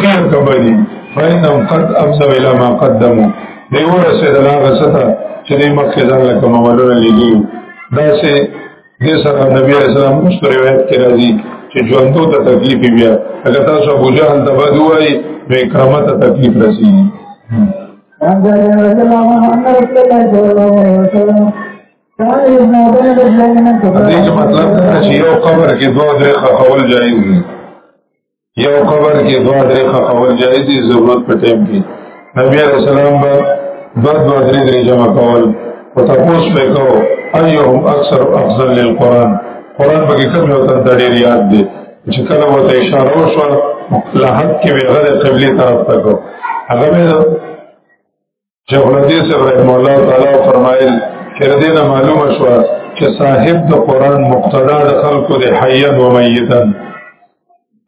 A: خیر کبدی فإنهم قد أفضوا إلى ما قدموا دی ورسه دلا غستا چې دې مکه ځان لکه مولونه لګي دا سه دې سره نبی عليه السلام مشتری روایت کې راځي چې ژوندو ته تکلیف بیا اگر تاسو ابو جهل ته بدوای نو کرامت ته تکلیف
B: رسی اگر رضی الله عنه رسول الله صلی الله علیه وسلم
A: دې مطلب دا چې یو قبر کې دوه درې خول جایز دي یو قبر کې دوه درې خول جایز دي ضرورت په ټیم کې نبی علیہ السلام به دوه دوه درې درې جمع کول او تاسو به کو ايهم اکثر افضل للقران قران په کې کوم یو تن ډېر یاد دي چې کله وته اشاره وشو لحد کې به غره قبلي طرف ته کو هغه شیخ الحدیث ابراهیم الله تعالی فرمایل کړه دې نه معلومه شو چې صاحب د قران مقتدا د خلقو د حیا و میتا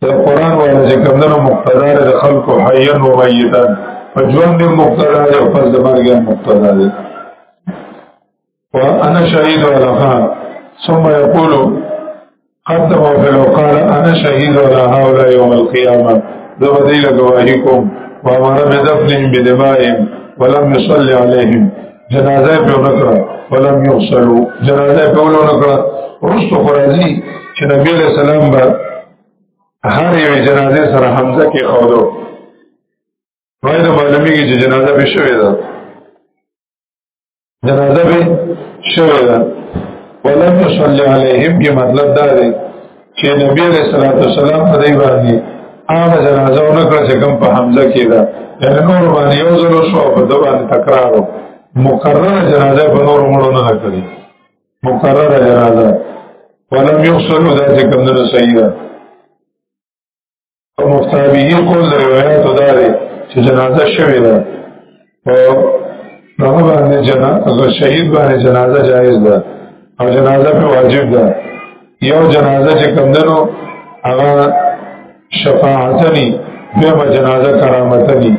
A: د قران ولا چې کمنو مقتدا د خلقو حیا و میتا په ژوند مقتدا او په زمرګ مقتدا دی وانا شهيد على خان ثم يقول قدم فلو قال انا شهيد على هؤلاء يوم القيامه ذو ذيل گواهيكم وامر بدفنهم بدمائهم ولم يصلي عليهم جنازه په نکړه ولم يغسلوا جنازه په نکړه ورستو خرازي چې نبی له سلام به هر یو جنازه سره حمزه کې خودو وای دا معلومیږي چې جنازه به شوې ده جنازه به شوی ده ولم يصلي عليهم کې مطلب دا دی چې نبی عليه الصلاه والسلام په دې باندې هغه جنازه ونکړه چې کوم په حمزه کې ده یعنی نور باندې یو ځل شو په دې باندې تکرار مقرره جنازه په نور مړو نه کړی مقرره جنازه ولم يصلوا ذات کوم نه صحیح ده مختابیه قول د روایت داري چې جنازه شوې ده او هغه باندې جنازه شهید باندې جنازه جایز ده او جنازه په واجب ده یو جنازه چې کمندنو هغه شفاعتنی دیمه جنازه کرامتنی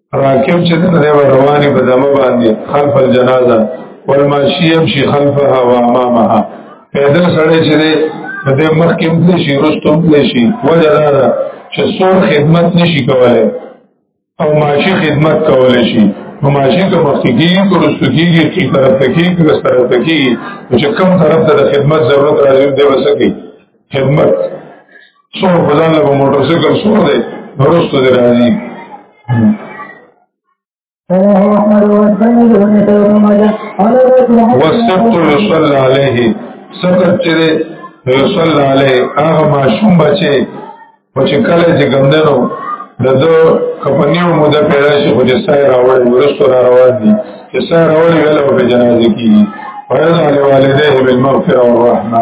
A: راکب چې د دې رواني په دمه باندې خلف الجنازه والماشي يمشي خلفها وامامها پیدل سره چې د دې مخ کې متل شي رستم متل شي وجدارا چې څور خدمت نشي کولای او ماشي خدمت کولای شي نو ماشي ته مخ کې کیږي او رستو کیږي چې طرف ته کیږي چې طرف ته کیږي چې کوم طرف ته د خدمت ضرورت راځي دی وسکي خدمت سو بدل له موټر سایکل سو دی ورسته دی راځي والسبت يصلى عليه سبت چې يصلى عليه هغه ماشوم بچي په چې کله چې ګندنو د دو کپنیو موده پیدا شي خو چې سای راوړي ورسته را روان دي چې سای راوړي ویل په جنازه کې فرض علی والديه بالمغفره والرحمه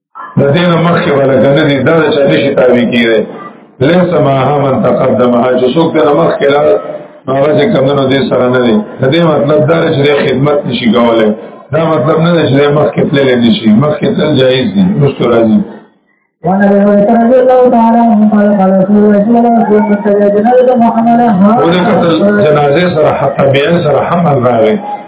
A: د دې نه مخکې ولا کنه دي دا چې نشي تابع کیږي ليس ما هم تقدم چې څوک د مخ کې لار هغه چې کمنو دې سره نه دي د دې مطلب دا چې خدمت نشي کولای دا مطلب نه دی چې مخ کې تللی نه شي مخ کې تل جایز دي مستو راځي
B: وانا له هرته رضی الله تعالی عنہ قال قال رسول الله صلی الله علیه وسلم چې جنازه محمد
A: ها ولکه جنازه سره حتى بیا سره حمل راغی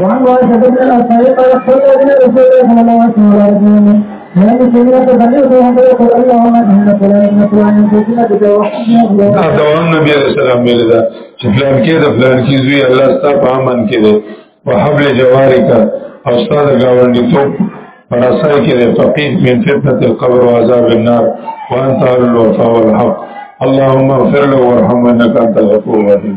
B: وعن عائشة بن الأنصاري قال قال إن رسول الله صلى الله عليه وسلم من المسلمين تبلغ وهم يقول اللهم إن فلان ابن فلان من فتنة تتوحد
A: دا دوام نبی علیہ السلام ویل دا چې فلان کې د فلان کې زوی الله ستا په امن کې دی په حبل جواری کا او ستا د گاونډي توپ فراسای کې دی فقید من فتنة القبر و عذاب النار وانت اهل الوفا والحق اللهم اغفر له وارحمه انك انت الغفور الرحيم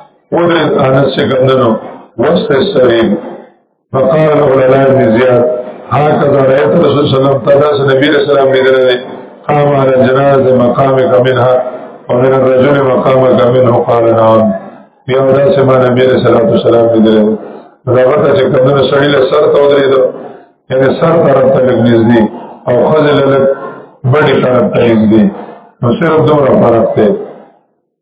B: ول انس څنګهنو وست سریم فقال
A: اولاد بن زیاد هكذا رأيت رسول صلى الله عليه وسلم تداس نبی رسول الله مدرنه قام على الجنازه مقامك منها ومن الرجل مقامك منه قال نعم بیا دا سما نبی رسول الله صلی الله علیه وسلم راغته چې کمنه سړی له سر ته ودرېدو یعنی سر طرف ته لګ نږدې او خزل لګ بډې طرف ته نږدې نو صرف دومره فرق دی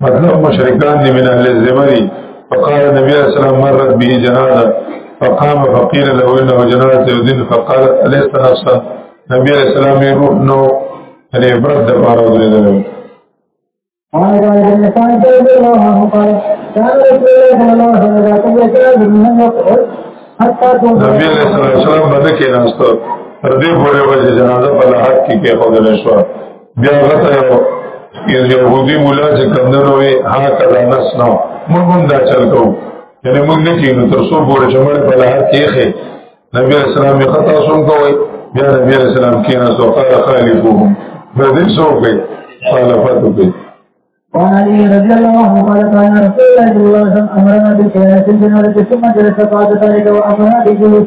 A: مطلب مشرکان دی من اهل الذمه دی فقال نبی علیہ السلام مرت به جنازه فقام فقيل له انه جنازه يدين فقال اليس نفسه نبی علیہ السلام یې روح نو یعنی عبرت د پاره
B: ودرېدل قال قال ابن سعد رضي الله عنه قال كان رسول الله صلى الله عليه وسلم يقول يا كلاب من يقعد حتى تقول
A: نبی علیہ السلام باندې کې ناستو تر دې پورې وجه جنازه په لحد کې کې خو دل شو بیا غته یو يهودي مولا چې کمندونو وي هغه کله نس نو موږ هم دا چل کوو یعنی موږ نه کینو تر څو پورې چې موږ په لحاظ کې ښه نبی رسول الله خطا سم کوي بیا نبی رسول الله کې نه سو قال خالفوهم بدل سو کوي خلافت کوي
B: وعن علي رضي الله عنه قال كان رسول الله صلى الله عليه وسلم امرنا بالقيادة في الجنة ثم جلس بعد ذلك وامرنا بالجلوس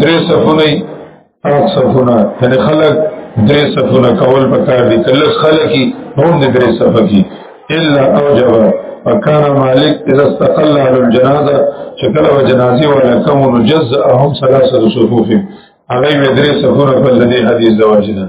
A: درې صفونه پاک صفونه یعنی خلق درې صفونه کول پکار دي کله خلقي هم دې درې صفه کی الا اوجب وکانا مالک اذا استقل على الجنازه شکل و جنازي ولا كم نجزهم ثلاثه صفوف هغه درې صفونه په دې حدیث
B: د واجبه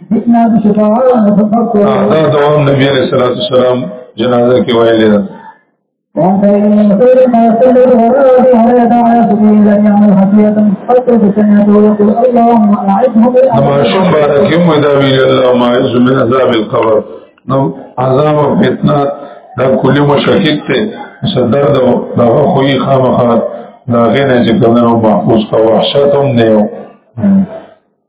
A: دا دوام نبی علیہ الصلوۃ والسلام جنازه کې ویل ده
B: وعن سعيد بن مسعود قال صليت وراء ابي هريره على سبيل لم يعمل خطيئه قد سمعت يقول اللهم
A: اعذهم لما شم بارك يوم داوي اللهم اعذ من عذاب القبر نو عذاب او فتنه دا کلی مشکک ته صدر دا دا خوې خامخا دا غنه چې کومه محفوظ کا وحشت هم نه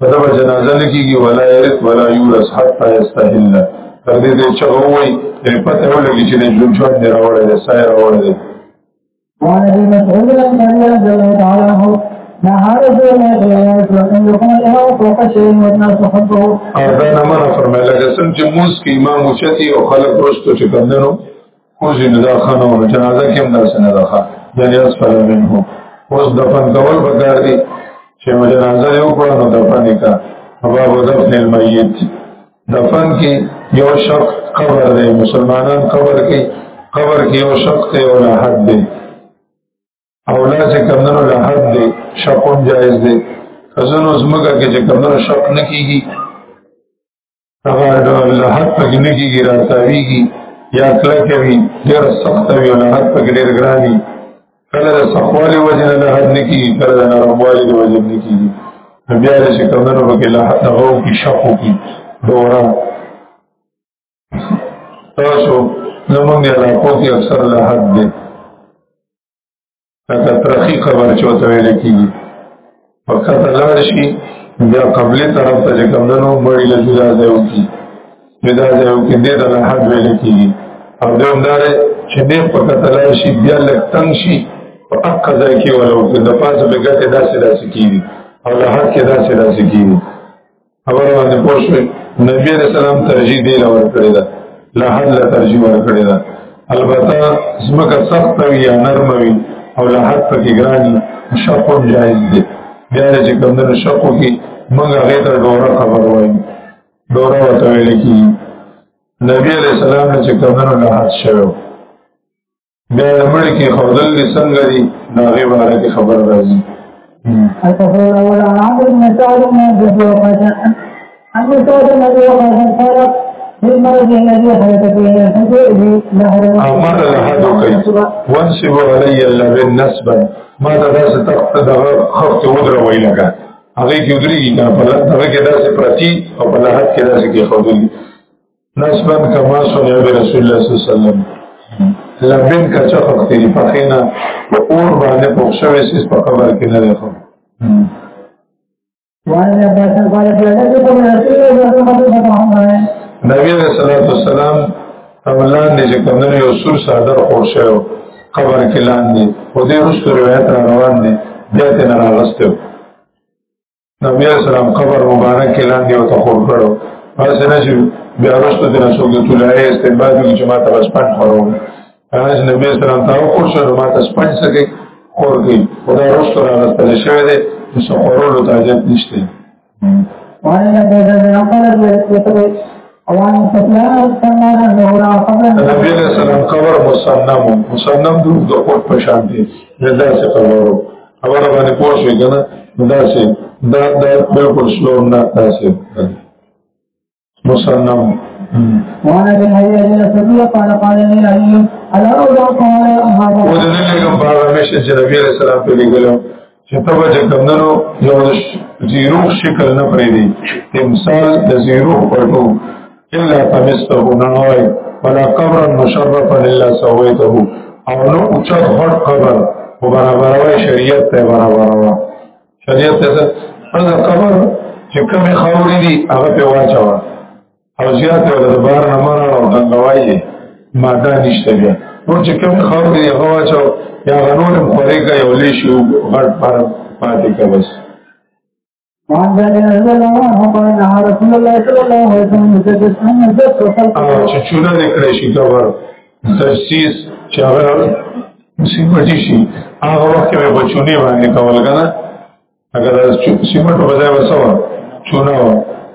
A: په دغه جنازه لکېږي ولا يرث ولا يورث حتى يستحل تر دې دې چې وای دې پته ولګي چې دې ژوند ژوند دی راوړی دی سای راوړی دی
B: وعن ابي مسعود الانصاري رضي الله تعالى عنه نهار الزوم ان يكون الامام فوق شيء والناس خلفه
A: او دا نه مره فرمایله چې څنګه چې موس کې امام اوچتي او خلک ورستو چې کندنو کوزی نه دا خانه او جنازه کې هم داسې نه ده د نیاز پر منه اوس دفن کول پکار دي چې جنازه یو کړه نو دفن کا هوا ودفن المیت دفن کې یو شق قبر دی مسلمانان قبر کې قبر کې یو شق ته یو نه حد دی او لا چې کمنو له حد دی شقون جایز دی کزنو زمګه کې چې کمنو شق نه کیږي هغه ډول حد پکې نه کېږي راساویږي یا کلکه وي ډېر سخت وي او حد پکې ډېر ګران وي کله د سخوالي وجه نه حد نه کېږي کله د نرموالي د وجه نه کېږي بیا د چې کمنو پکې له حد هغه کې شقو کې دوران تاسو زمونږ علاقو کې اکثر له حد دی لکه ترخی قبر چې وته ویل کېږي وخت لاړ شي بیا قبلې طرف ته چې کمدنو مړی له جدا ځای وکړي جدا ځای وکړي دې ته لحد ویل کېږي او دویم دا دی چې دې په کته لاړ شي بیا لږ تنګ شي په حق ځای کې ولو د پاسه به ګټې داسې داسې کېږي او لحد کې داسې داسې کېږي خبر باندې پوه شوي نبی علیہ السلام ترجیح دی لور کړی دا لا حد لا ترجیح ور کړی دا البته زمکه سخت وي یا نرم وي او لا حد پکې ګرانی شق هم جایز دی بیا چې کوم نه شق کی موږ هغه ته ډوره خبر وایو ډوره وته ویل کی نبی علیہ السلام چې کوم نه لا حد شوی بیا د مړ کې خودل دي څنګه دي دا غي باره کې خبر راځي
B: التفريق الاول عن عمرو بن سعد بن عبد الوقاص عن سعد بن ابي وقاص قال للمرض الذي حدث فيه الحدود نهر
A: امر الحدود وانسب علي اللبن نسبا ما دا داسې تخت دغه خفت ودره وی لګا هغه کې ودرېږي کنه په لږه کې داسې پرتی او په لحد کې داسې کې خودلی نسبا کما سنیا به رسول الله صلی الله علیه وسلم لبن کا چخ تیری پخینا په اور باندې پوښوي سیس په خبر کې نه
B: راخو
A: نبی علیہ الصلوۃ والسلام اولان دې چې کوم یو سور صادر خور شو قبر کې لاندې او دې رسو روایت روان دي بیا ته نه راغستو نبی علیہ السلام قبر مبارک کې لاندې او تخور کړو پس نه چې بیا وروسته د رسول د طلایې استعمال کې چې ما ته بس پټ خورو هغه نبی علیہ السلام ته او خور شو ما ته پټ سکے خور کې خدا وروسته راغستل شوی دی چې خورولو ته اجازه نشته
B: وعلى النبي صلى الله عليه وسلم وعن سفيان السمان انه را قبر
A: النبي صلى الله عليه وسلم قبر مسنم مسنم د قبر په شان دی دغه څه قبر خبره باندې پوه شئ که نه دا چې دا دا بلکل سلو نه تاسې مسلم
B: وانا بن حي ان النبي قال قال لي علي الا اولو قال يا
A: اصحاب ودلل کوم په هغه مشه چې نبی عليه السلام په لګلو چې ته به کمندنو یو زیرو شکل نه پرې دی تمثال د زیرو پټو الا تمسته ننوي ولا قبرا مشرفا الا سويته او نو اوچت غټ قبر او برابروي شریعت ته برابروي شریعت ته هغه قبر چې کومې خاورې دي هغه په واچوه او زیات ولا د بار نه مرا او دنګوایي ماده نشته بیا نو چې کوم خاور دی هغه واچو یا غنور خورې کا یو لې شو غړ پر پاتې کا بس
B: وعن جابر رضي الله عنه قال نهى رسول الله صلى الله عليه وسلم تجسم
A: الزب
B: وخلق
A: چې چونه نه کړی شي دا ور تجسیس چې هغه سیمټ شي هغه وخت کې به چونه باندې کول کنه اگر سیمټ په ځای وسو چونه و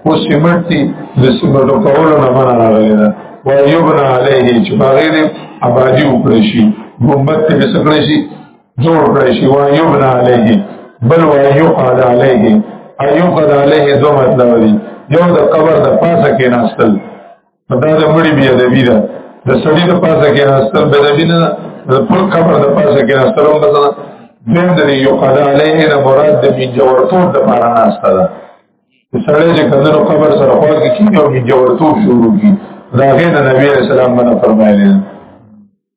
A: او سیمټ دي د سیمټ کولو نه منع راغلی دا و یبنا علیه چې باغې دې آبادی وکړي شي محمد ته څنګه شي جوړ کړی شي وا یبنا علیه بل وا یقعد علیه ایوقد علیه دو مطلب دی یو د قبر د پاسه کې ناستل دا د مړي بیا د بیا د سړي د پاسه کې ناستل به د بیا د پر قبر د پاسه کې ناستل هم مثلا دیم د یقعد علیه د مراد د می جوړتو د پاره ناستل سړی چې کندنو قبر سره خوا کې کینه او می جوړتو شروع کی دا غیر نبی رسول الله فرمایلی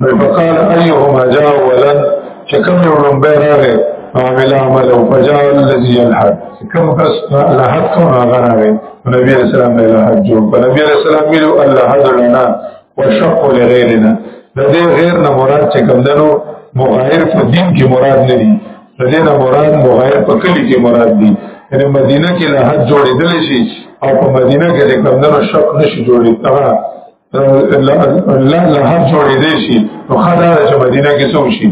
A: فقال ايهما جاء اولا چکم یو لمبه راغی عامل عمل او فجاء الذي يلحق کم کس لحق کو هغه راغی نبی علیہ السلام له لحق جوړ په نبی علیہ السلام ویلو الله حد لنا وشق لغیرنا د دې غیر نه مراد چې کوم دنو مغایر په دین کې مراد نه دي د دې نه مراد مغایر په کلی کې مراد دي یعنی مدینه کې لحد جوړېدل شي او په مدینه کې د کمندونو شک نشي جوړېدل الله له هر جوړې دي شي نو خدا چې مدینه کې څو شي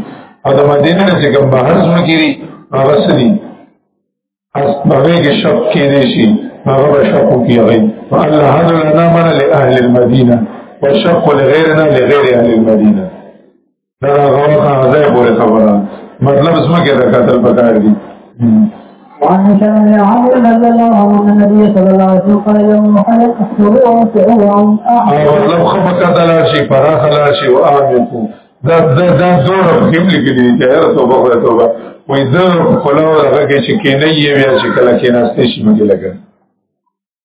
A: او د مدینه نه چې کوم بهر څو کېږي هغه سړي اس باندې کې شپ کې دي شي هغه به شپ کې وي الله هذا لنا من لاهل المدینه وشق لغيرنا لغير اهل المدینه دا غوا خان ځای پورې خبره مطلب اسمه کې دا قتل پکار دي
B: وعن هشام بن عمرو رضي الله عنه ان النبي صلى الله عليه وسلم قال يوم محرم احفظوا واسعوا عن
A: احد مطلب خبر قتل شي فراخ لا شي واعمقوا دا دا دا زور کوم لیکل دي چې هر توبه خو توبه وې زه خلاو هغه کې چې کې نه یې بیا چې کله کې ناشته شي مګي لګا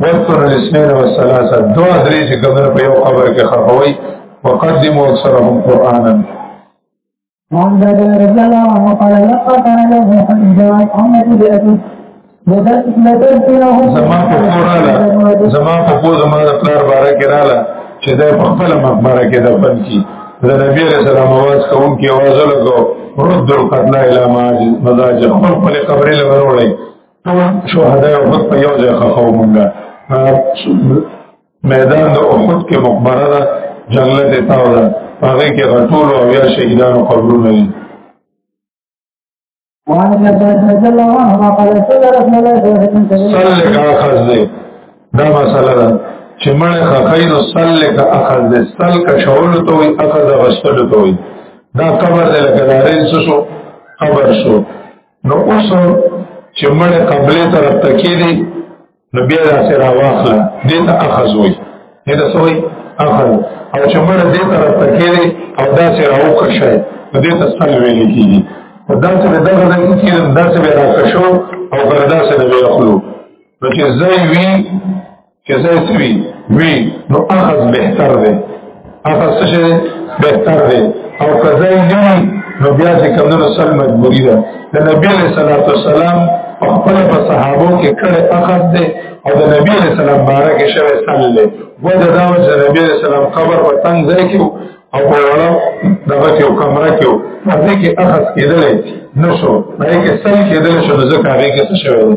A: وذكر الاثنين والثلاثه دوا درې چې کومه په یو خبر کې خفوي وقدموا اكثرهم قرانا
B: وعن جابر رضي الله عنه قال لقد كان له حجه عمر بأبي
A: زما په کوراله زما په کو زما د پلار باره کې رااله چې د خپل مقبره کې دفن کی د نبی علیہ السلام आवाज کوم کې आवाज لګو رد القتل الى ماجد مزاج خپل خپل قبر له وروړي شهدا او خود په یو ځای خو مونږه میدان د احد کې مقبره ده جنت ته تاو ده هغه کې غټول او یا شهیدانو قبرونه دي
B: وعن ابن عباس رضي الله عنهما قال رسول الله صلى الله عليه وسلم
A: صلى على خزه دا مسله ده چې مړ خخیر صلى کا اخذ ده صل کا شعول تو وي اخذ غسل تو وي دا قبر ده لکه دارین سو قبر شو نو اوس چې مړ قبلې طرف ته کې دي نو بیا دا سره واخله دې ته اخذ وي دې ته سوې اخذ او چې مړ دې طرف ته کې دي او دا سره اوخه شي دې ته سل ویل کیږي دا چې دا غوډه کې دا چې راکښو او دا چې به اخلو نو چې زوی وی چې زه سوي وی نو اخذ بهتر دی اخذ څه بهتر دی او کزای نه نو بیا چې کمنو سل مجبوری ده د نبی له صلوات والسلام په خپل په صحابو کې کړه اخذ ده او د نبی له سلام بارک شوه سل له وجه دا چې نبی له سلام قبر په تنگ ځای کې او په وړو دغه کې کمره کې په دې کې اخذ کېدل نو شو په دې کې سل کېدل شو ځکه هغه کې څه شوی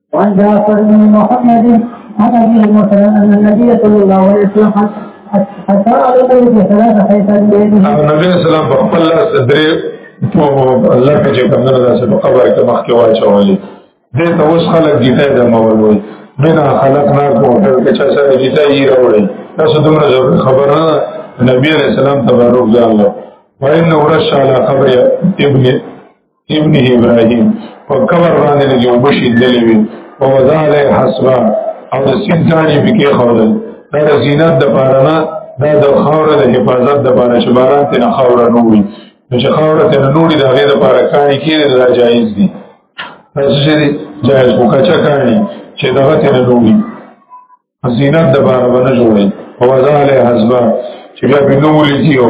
B: وعن جعفر بن محمد عن ابي المسلم ان النبي صلى الله عليه وسلم حتى على بيت ثلاث حيثا بيده
A: النبي صلى الله عليه وسلم الله صدري تو الله کې چې کومه ده چې په قبر کې مخ کې واچولې دې ته اوس خلک ګیټه د مول وي بنا خلق نه کوټه کې چې سره ګیټه یې راوړي تاسو دومره خبره نبی عليه السلام تبارک الله وإنه رش على قبر ابن ابن ابراهيم په کبر باندې د جوبشي دلې وي او وزاله حسبا او د سینتانی پکې خورل دا د زینت د پاره نه دا د خوره د حفاظت د پاره چې باران ته نه خوره نه وي نو چې خوره ته نه نوري د هغه د پاره کاری کېږي دا جایز دي تاسو چې جایز کو کچا کاری چې دا ته نه نوري زینت د پاره باندې جوړي او وزاله حسبا چې بیا بنو لتیو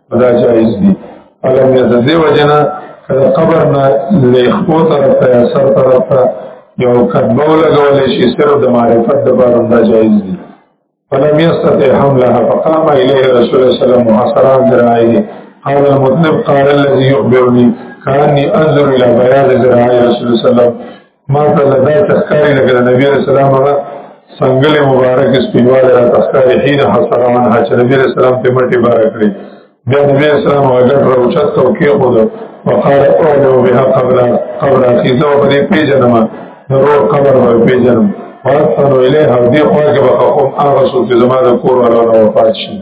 A: دا جایز دي علم یا د دې وجنه کله قبر نه لیکو طرف ته اثر طرف ته یو کتبه لګول شي صرف د معرفت د بار دا جایز دي فلم يستطع حملها فقام اليه رسول الله صلى الله عليه وسلم محاصرا ذراعيه قال المطلب قال الذي يخبرني كاني انظر الى بياض ذراعي رسول الله صلى الله عليه وسلم ما ته لدا تخکاری لکه د نبی رسول الله هغه څنګه مبارک سپیواله را تخکاری حين حسن من حج نبی رسول الله په مټي بارک لري بیا نبی رسول الله هغه راوچت او کې خود وقال اولو بها قبل قبل اخیزه په دې پیژنم ضرور قبر به
B: پیژنم واسن الیه
A: دې خو کې
B: به کوم هغه څه چې زما د کور ولا وفات شي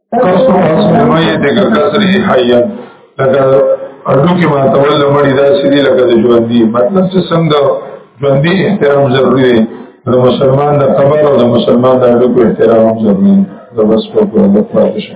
B: کسو
A: کسو مې د کسر هي حیا لکه اډو کې ما تول مړی دا سړي لکه د ژوند دی مطلب چې څنګه ژوند دی احترام ضروری دی د مسلمان د قبر او د مسلمان د اړیکو احترام هم ضروري دی د بس په پوره د پاتې شي